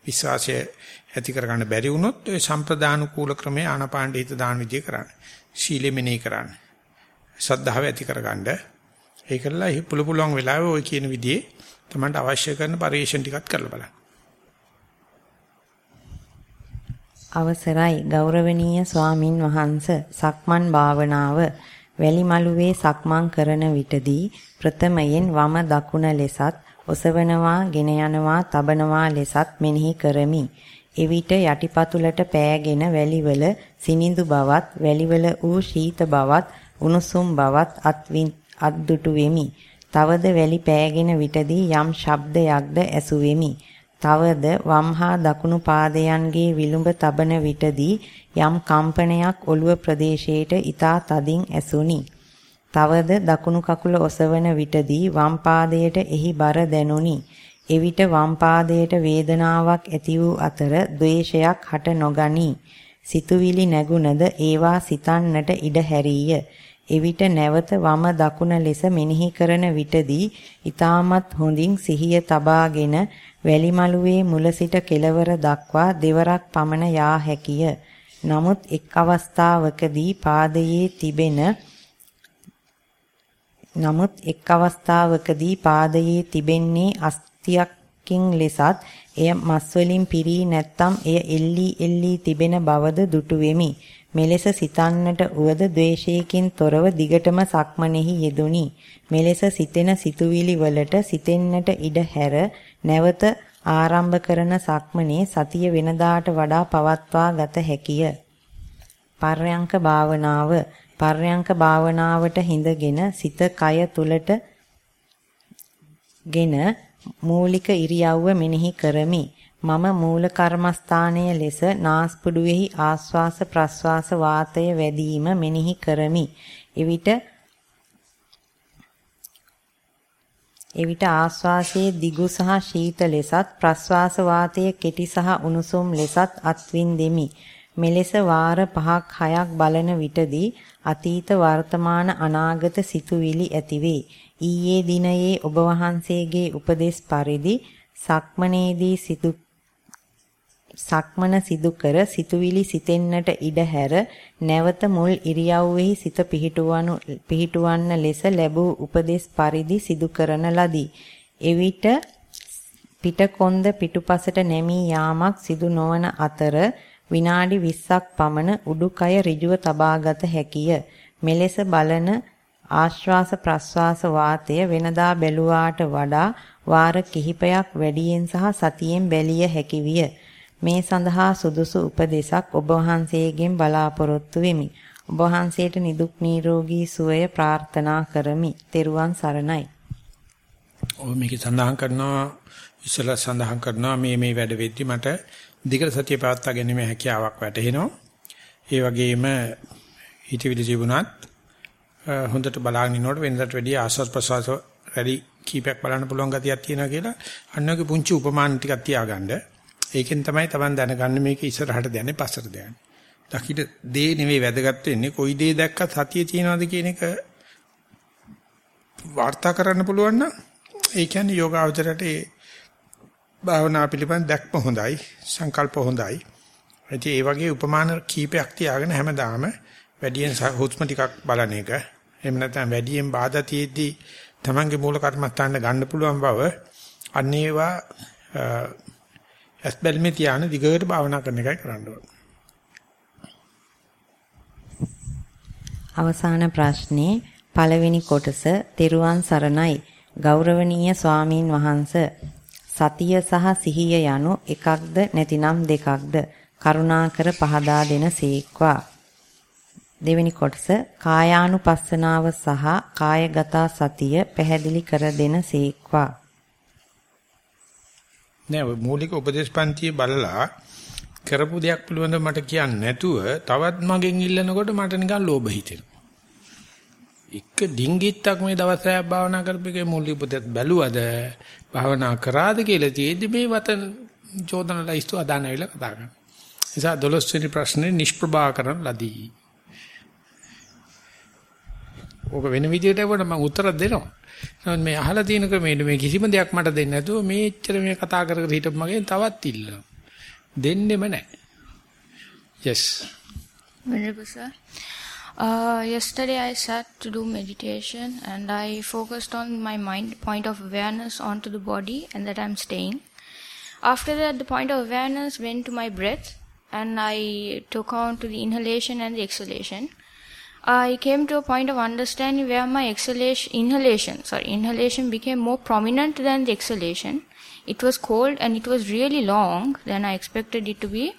විශ්වාසය ඇති කරගන්න බැරි වුණොත් ඔය සම්ප්‍රදානුකූල ක්‍රමේ ආනපාන හිත දාන විදිය කරන්න. සීලෙ මෙනෙහි කරන්න. සද්ධාව ඇති කරගන්න. ඒකලා පුළු පුළුවන් වෙලාවෙ ඔය කියන විදිහේ තමන්ට අවශ්‍ය කරන පරිශ්‍රණ ටිකත් කරලා බලන්න. අවසරයි ගෞරවනීය ස්වාමින් වහන්ස සක්මන් භාවනාව වැලිමලුවේ සක්මන් කරන විටදී ප්‍රථමයෙන් වම දකුණ ලෙසත් ඔසවනවා, ගෙන යනවා, තබනවා ලෙසත් මෙනෙහි කරමි. එවිට යටිපතුලට පෑගෙන වැලිවල සිනිඳු බවත්, වැලිවල ඌ ශීත බවත්, උණුසුම් බවත් අත්දුටු වෙමි. තවද වැලි පෑගෙන විටදී යම් ශබ්දයක්ද ඇසුවෙමි. තවද වම් හා දකුණු පාදයන්ගේ විලුඹ තබන විටදී යම් කම්පනයක් ඔළුව ප්‍රදේශයට ඊතා තදින් ඇසුනි. තවද දකුණු කකුල ඔසවන විටදී වම් පාදයට එහි බර දැනුනි. එවිට වම් පාදයට වේදනාවක් ඇති වූ අතර ද්වේෂයක් හට නොගනී. සිතුවිලි නැගුණද ඒවා සිතන්නට ඉඩ හැරිය. එවිට නැවත වම දකුණ ලෙස මෙනෙහි කරන විටදී ඊටමත් හොඳින් සිහිය තබාගෙන වැලිමලුවේ මුල සිට කෙළවර දක්වා දෙවරක් පමණ යා හැකිය. නමුත් එක් අවස්ථාවකදී පාදයේ තිබෙන නමුත් එක් අවස්ථාවකදී පාදයේ තිබෙන්නේ අස්තියක්කින් ලෙසත් එය මස් වලින් පිරී නැත්තම් එය එල්ලී එල්ලී තිබෙන බවද දුටු වෙමි. මෙලෙස සිතන්නට උවද ද්වේෂයකින් තොරව දිගටම සක්මනේහි යෙදුනි. මෙලෙස සිතෙන සිතුවිලි වලට සිතෙන්නට ඉඩ හැර නැවත ආරම්භ කරන සක්මනේ සතිය වෙනදාට වඩා පවත්වා ගත හැකිය. පර්යංක භාවනාව පර්යංක භාවනාවට හිඳගෙන සිත කය තුලට ගෙන මූලික ඉරියව්ව මෙනෙහි කරමි. මම මූල කර්මස්ථානයේ ලෙස නාස්පුඩුවේහි ආස්වාස ප්‍රස්වාස වාතය වැඩිම මෙනෙහි කරමි. එවිට එවිට ආස්වාසයේ දිගු සහ ශීත ලෙසත් ප්‍රස්වාස වාතයේ කෙටි සහ උණුසුම් ලෙසත් අත්විඳෙමි. මෙලෙස වාර 5ක් 6ක් බලන විටදී අතීත වර්තමාන අනාගත සිතුවිලි ඇතිවේ. ඊයේ දිනයේ ඔබ වහන්සේගේ උපදෙස් පරිදි සක්මනේදී සිදු සක්මන සිදු කර සිතුවිලි සිතෙන්නට ඉඩ හැර නැවත මුල් ඉරියව්වෙහි සිත පිහිටුවනු පිහිටුවන්න ලෙස ලැබූ උපදෙස් පරිදි සිදු කරන ලදී. එවිට පිටකොන්ද පිටුපසට නැමී යාමක් සිදු නොවන අතර විනාඩි 20ක් පමණ උඩුකය ඍජුව තබාගත හැකිය. මෙලෙස බලන ආශ්වාස ප්‍රශ්වාස වාතය වෙනදා බැලුවාට වඩා වාර කිහිපයක් වැඩියෙන් සහ සතියෙන් බැලිය හැකි විය. මේ සඳහා සුදුසු උපදේශක් ඔබ වහන්සේගෙන් බලාපොරොත්තු වෙමි. ඔබ වහන්සේට නිදුක් නිරෝගී සුවය ප්‍රාර්ථනා කරමි. ත්වන් සරණයි. ඔය මේක සඳහන් කරනවා ඉස්සලා සඳහන් කරනවා මේ මේ වැඩ වෙද්දි මට දිගට සතිය පවත්වා ගැනීම හැකියාවක් වැටහෙනවා. ඒ වගේම හිතවිලි ජීවුණත් හොඳට බලාගෙන ඉන්නකොට වෙනදට වැඩිය ආස්වාද ප්‍රසවාස වැඩි කීපයක් බලන්න පුළුවන් ගතියක් තියෙනවා කියලා අන්නෝගේ පුංචි උපමාන ටිකක් තියාගන්න. ඒකෙන් තමයි Taman දැනගන්නේ මේක ඉස්සරහට දැනේ පස්සට දැනේ. දකින්න දේ නෙවෙයි වැදගත් වෙන්නේ කොයි දේ දැක්කත් සතිය තියනවාද කියන එක වාර්තා කරන්න පුළුවන් නම් ඒ කියන්නේ යෝගාවචරයට ඒ භාවනා පිළිබඳ දැක්ම හොඳයි සංකල්ප හොඳයි. ඉතින් ඒ වගේ උපමාන කීපයක් තියාගෙන හැමදාම වැඩියෙන් හුස්ම ටිකක් බලන එක එහෙම නැත්නම් වැඩියෙන් බාධා තියෙද්දී Tamange මූල කර්මස්ථාන ගන්න පුළුවන් බව අන්නේවා ඇස් බැල්මේ තියාන දිගට භාවනා කරන එකයි කරන්න ඕනේ. අවසාන ප්‍රශ්නේ පළවෙනි කොටස තෙරුවන් සරණයි ගෞරවනීය ස්වාමින් වහන්ස සතිය සහ සිහිය යනු එකක්ද නැතිනම් දෙකක්ද? කරුණාකර පහදා දෙන සීක්වා. දෙවෙනි කොටස කායානුපස්සනාව සහ කායගත සතිය පැහැදිලි කර දෙන සීක්වා. නෑ මූලික උපදේශ පන්තියේ බලලා කරපු දෙයක් පිළිබඳව මට කියන්නේ නැතුව තවත් මගෙන් ඉල්ලනකොට මට නිකන් ලෝභ හිතෙනවා. එක ඩිංගිත්තක් මේ දවස් රැයක් භාවනා කරපේකේ මූලික උපදේශ බැලුවද භාවනා කරාද කියලා තියෙද්දි මේ වතන චෝදන ලයිස්තු අදාන වෙලා කතා කරනවා. නිසා 12 වෙනි ප්‍රශ්නේ නිෂ්ප්‍රභාකරන ලදී. ඕක වෙන විදිහට වුණා මම උත්තර දෙනවා. නමුත් මේ අහලා තියෙන ක්‍රමයේ මේ කිසිම දෙයක් මට දෙන්නේ නැතුව මේ එච්චර මේ කතා කර කර හිටපු මගෙන් තවත් ඉල්ලනවා. දෙන්නෙම නැහැ. Yes. Venerable sir. Uh, yesterday I sat to do meditation and I focused on my mind point of awareness onto the body and that I'm staying. After that, the point of awareness went to my breath and I took on to the inhalation and the exhalation. I came to a point of understanding where my exhalation, inhalation, sorry, inhalation became more prominent than the exhalation. It was cold and it was really long than I expected it to be.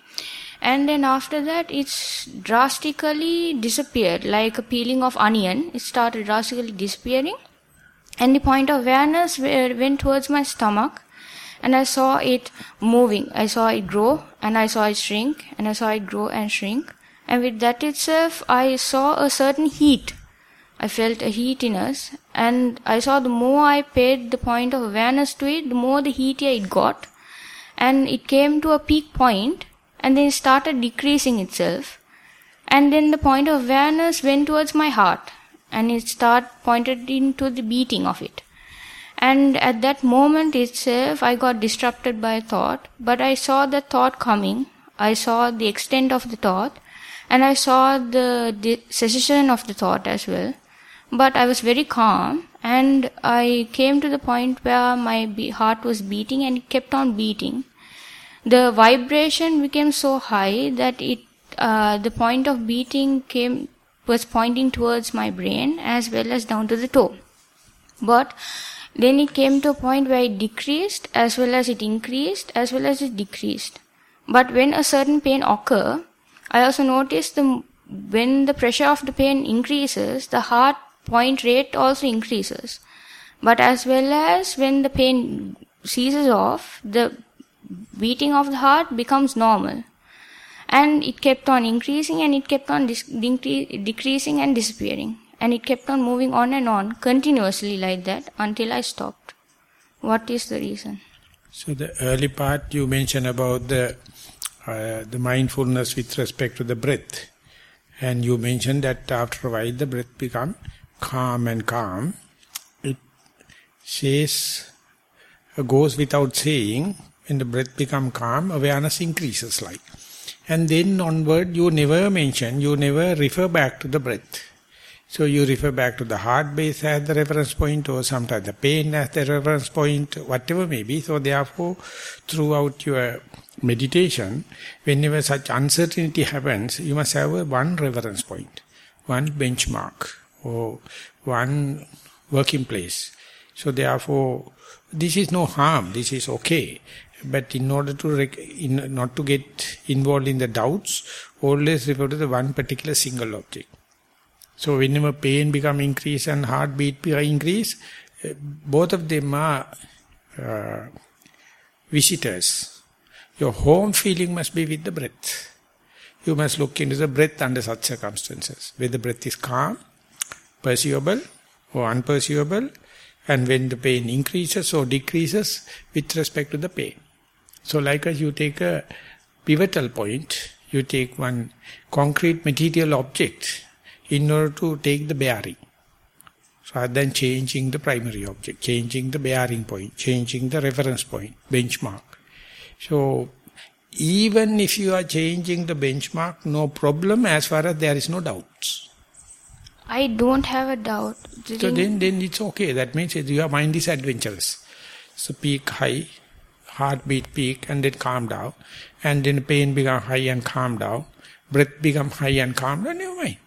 And then after that, it's drastically disappeared, like a peeling of onion. It started drastically disappearing. And the point of awareness went towards my stomach. And I saw it moving. I saw it grow and I saw it shrink and I saw it grow and shrink. And with that itself, I saw a certain heat. I felt a heatiness, and I saw the more I paid the point of awareness to it, the more the heatier it got. And it came to a peak point, and then started decreasing itself. And then the point of awareness went towards my heart, and it started pointed into the beating of it. And at that moment itself, I got disrupted by a thought, but I saw the thought coming. I saw the extent of the thought, and I saw the, cessation of the thought as well. But I was very calm and I came to the point where my heart was beating and it kept on beating. The vibration became so high that it, uh, the point of beating came, was pointing towards my brain as well as down to the toe. But then it came to a point where it decreased as well as it increased as well as it decreased. But when a certain pain occur, I also noticed the when the pressure of the pain increases, the heart point rate also increases. But as well as when the pain ceases off, the beating of the heart becomes normal. And it kept on increasing and it kept on dis- decre- decreasing and disappearing. And it kept on moving on and on continuously like that until I stopped. What is the reason? So the early part you mentioned about the uh, the mindfulness with respect to the breath. And you mentioned that after a while the breath become calm and calm. It says, uh, goes without saying, when the breath become calm, awareness increases like. And then onward you never mention, you never refer back to the breath. So you refer back to the heart base as the reference point or sometimes the pain as the reference point, whatever may be. So therefore, throughout your meditation, whenever such uncertainty happens, you must have one reference point, one benchmark or one working place. So therefore, this is no harm, this is okay. But in order to in, not to get involved in the doubts, always refer to the one particular single object. So whenever pain become increase and heartbeat increase, eh, both of them are uh, visitors. Your home feeling must be with the breath. You must look into the breath under such circumstances. Where the breath is calm, perceivable or unperceivable, and when the pain increases or decreases with respect to the pain. So like as you take a pivotal point, you take one concrete material object in order to take the bearing. Rather than changing the primary object, changing the bearing point, changing the reference point, benchmark. So, even if you are changing the benchmark, no problem as far as there is no doubts. I don't have a doubt. So then, then it's okay. That means your mind is adventurous. So peak high, heartbeat peak and then calm down. And then pain become high and calm down. Breath become high and calm down, never mind.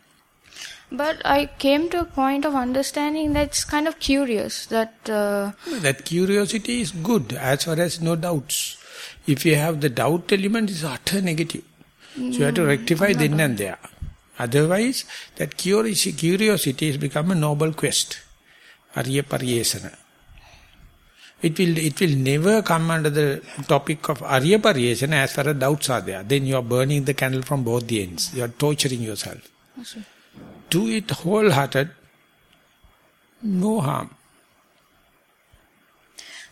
But I came to a point of understanding that's kind of curious that... Uh, that curiosity is good as far as no doubts. If you have the doubt element, it's utter negative. So you have to rectify mm, then and there. Otherwise, that curiosity curiosity has become a noble quest. Arya Pariyesana. It will, it will never come under the topic of Arya Pariyesana as far as doubts are there. Then you are burning the candle from both the ends. You are torturing yourself do it wholehearted, no harm.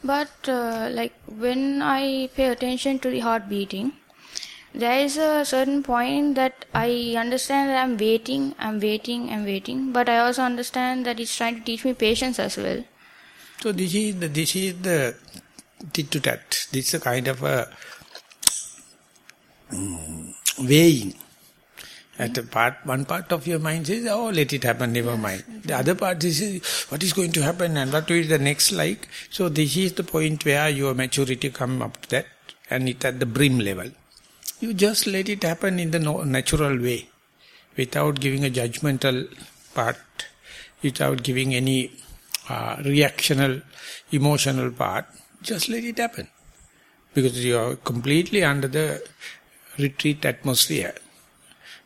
But uh, like when I pay attention to the heart beating, there is a certain point that I understand that I'm waiting, I'm waiting, I'm waiting, but I also understand that it's trying to teach me patience as well. So this is the this is the tit to tat. This is a kind of a um, weighing. At a part, one part of your mind says, oh, let it happen, never mind. The other part is, what is going to happen and what will the next like? So this is the point where your maturity come up to that and it at the brim level. You just let it happen in the no, natural way without giving a judgmental part, without giving any uh, reactional, emotional part. Just let it happen. Because you are completely under the retreat atmosphere.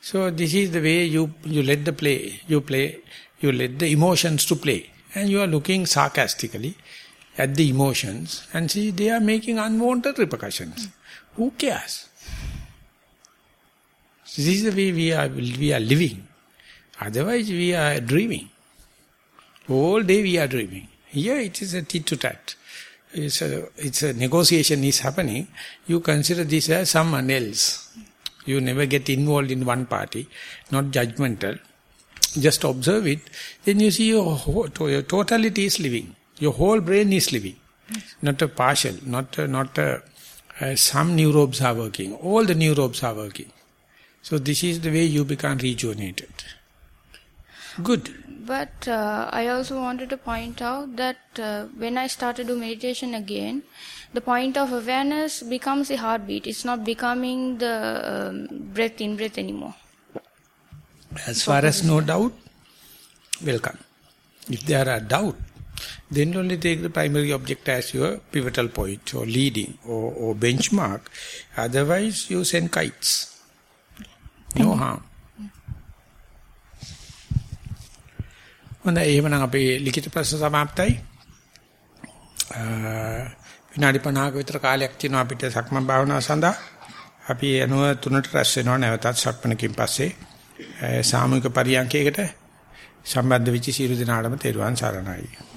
So this is the way you, you let the play, you play, you let the emotions to play. And you are looking sarcastically at the emotions and see they are making unwanted repercussions. Who cares? This is the way we are, we are living. Otherwise we are dreaming. All day we are dreaming. Here it is a tit-to-tat. It's a, it's a negotiation is happening. You consider this as someone else. You never get involved in one party, not judgmental. Just observe it. Then you see your, your totality is living. Your whole brain is living. Not a partial, not a, not a, uh, some neurobes are working. All the neurobes are working. So this is the way you become rejuvenated. Good. But uh, I also wanted to point out that uh, when I started to do meditation again, the point of awareness becomes the heartbeat. It's not becoming the um, breath in, breath anymore. As far as no doubt, welcome. If there are doubt, then only take the primary object as your pivotal point or leading or, or benchmark. Otherwise, you send kites. No harm. හොඳයි එහෙමනම් අපේ ලිඛිත ප්‍රශ්න සමාප්තයි. විනාඩි 50ක විතර කාලයක් තියෙනවා අපිට සක්මන් භාවනාව සඳහා. අපි එනුව තුනට රැස් වෙනවා නැවතත් සක්මනකින් පස්සේ සාමූහික පරියන්කයකට සම්බන්ධ වෙච්ච සියලු දෙනාටම තෙරුවන් සරණයි.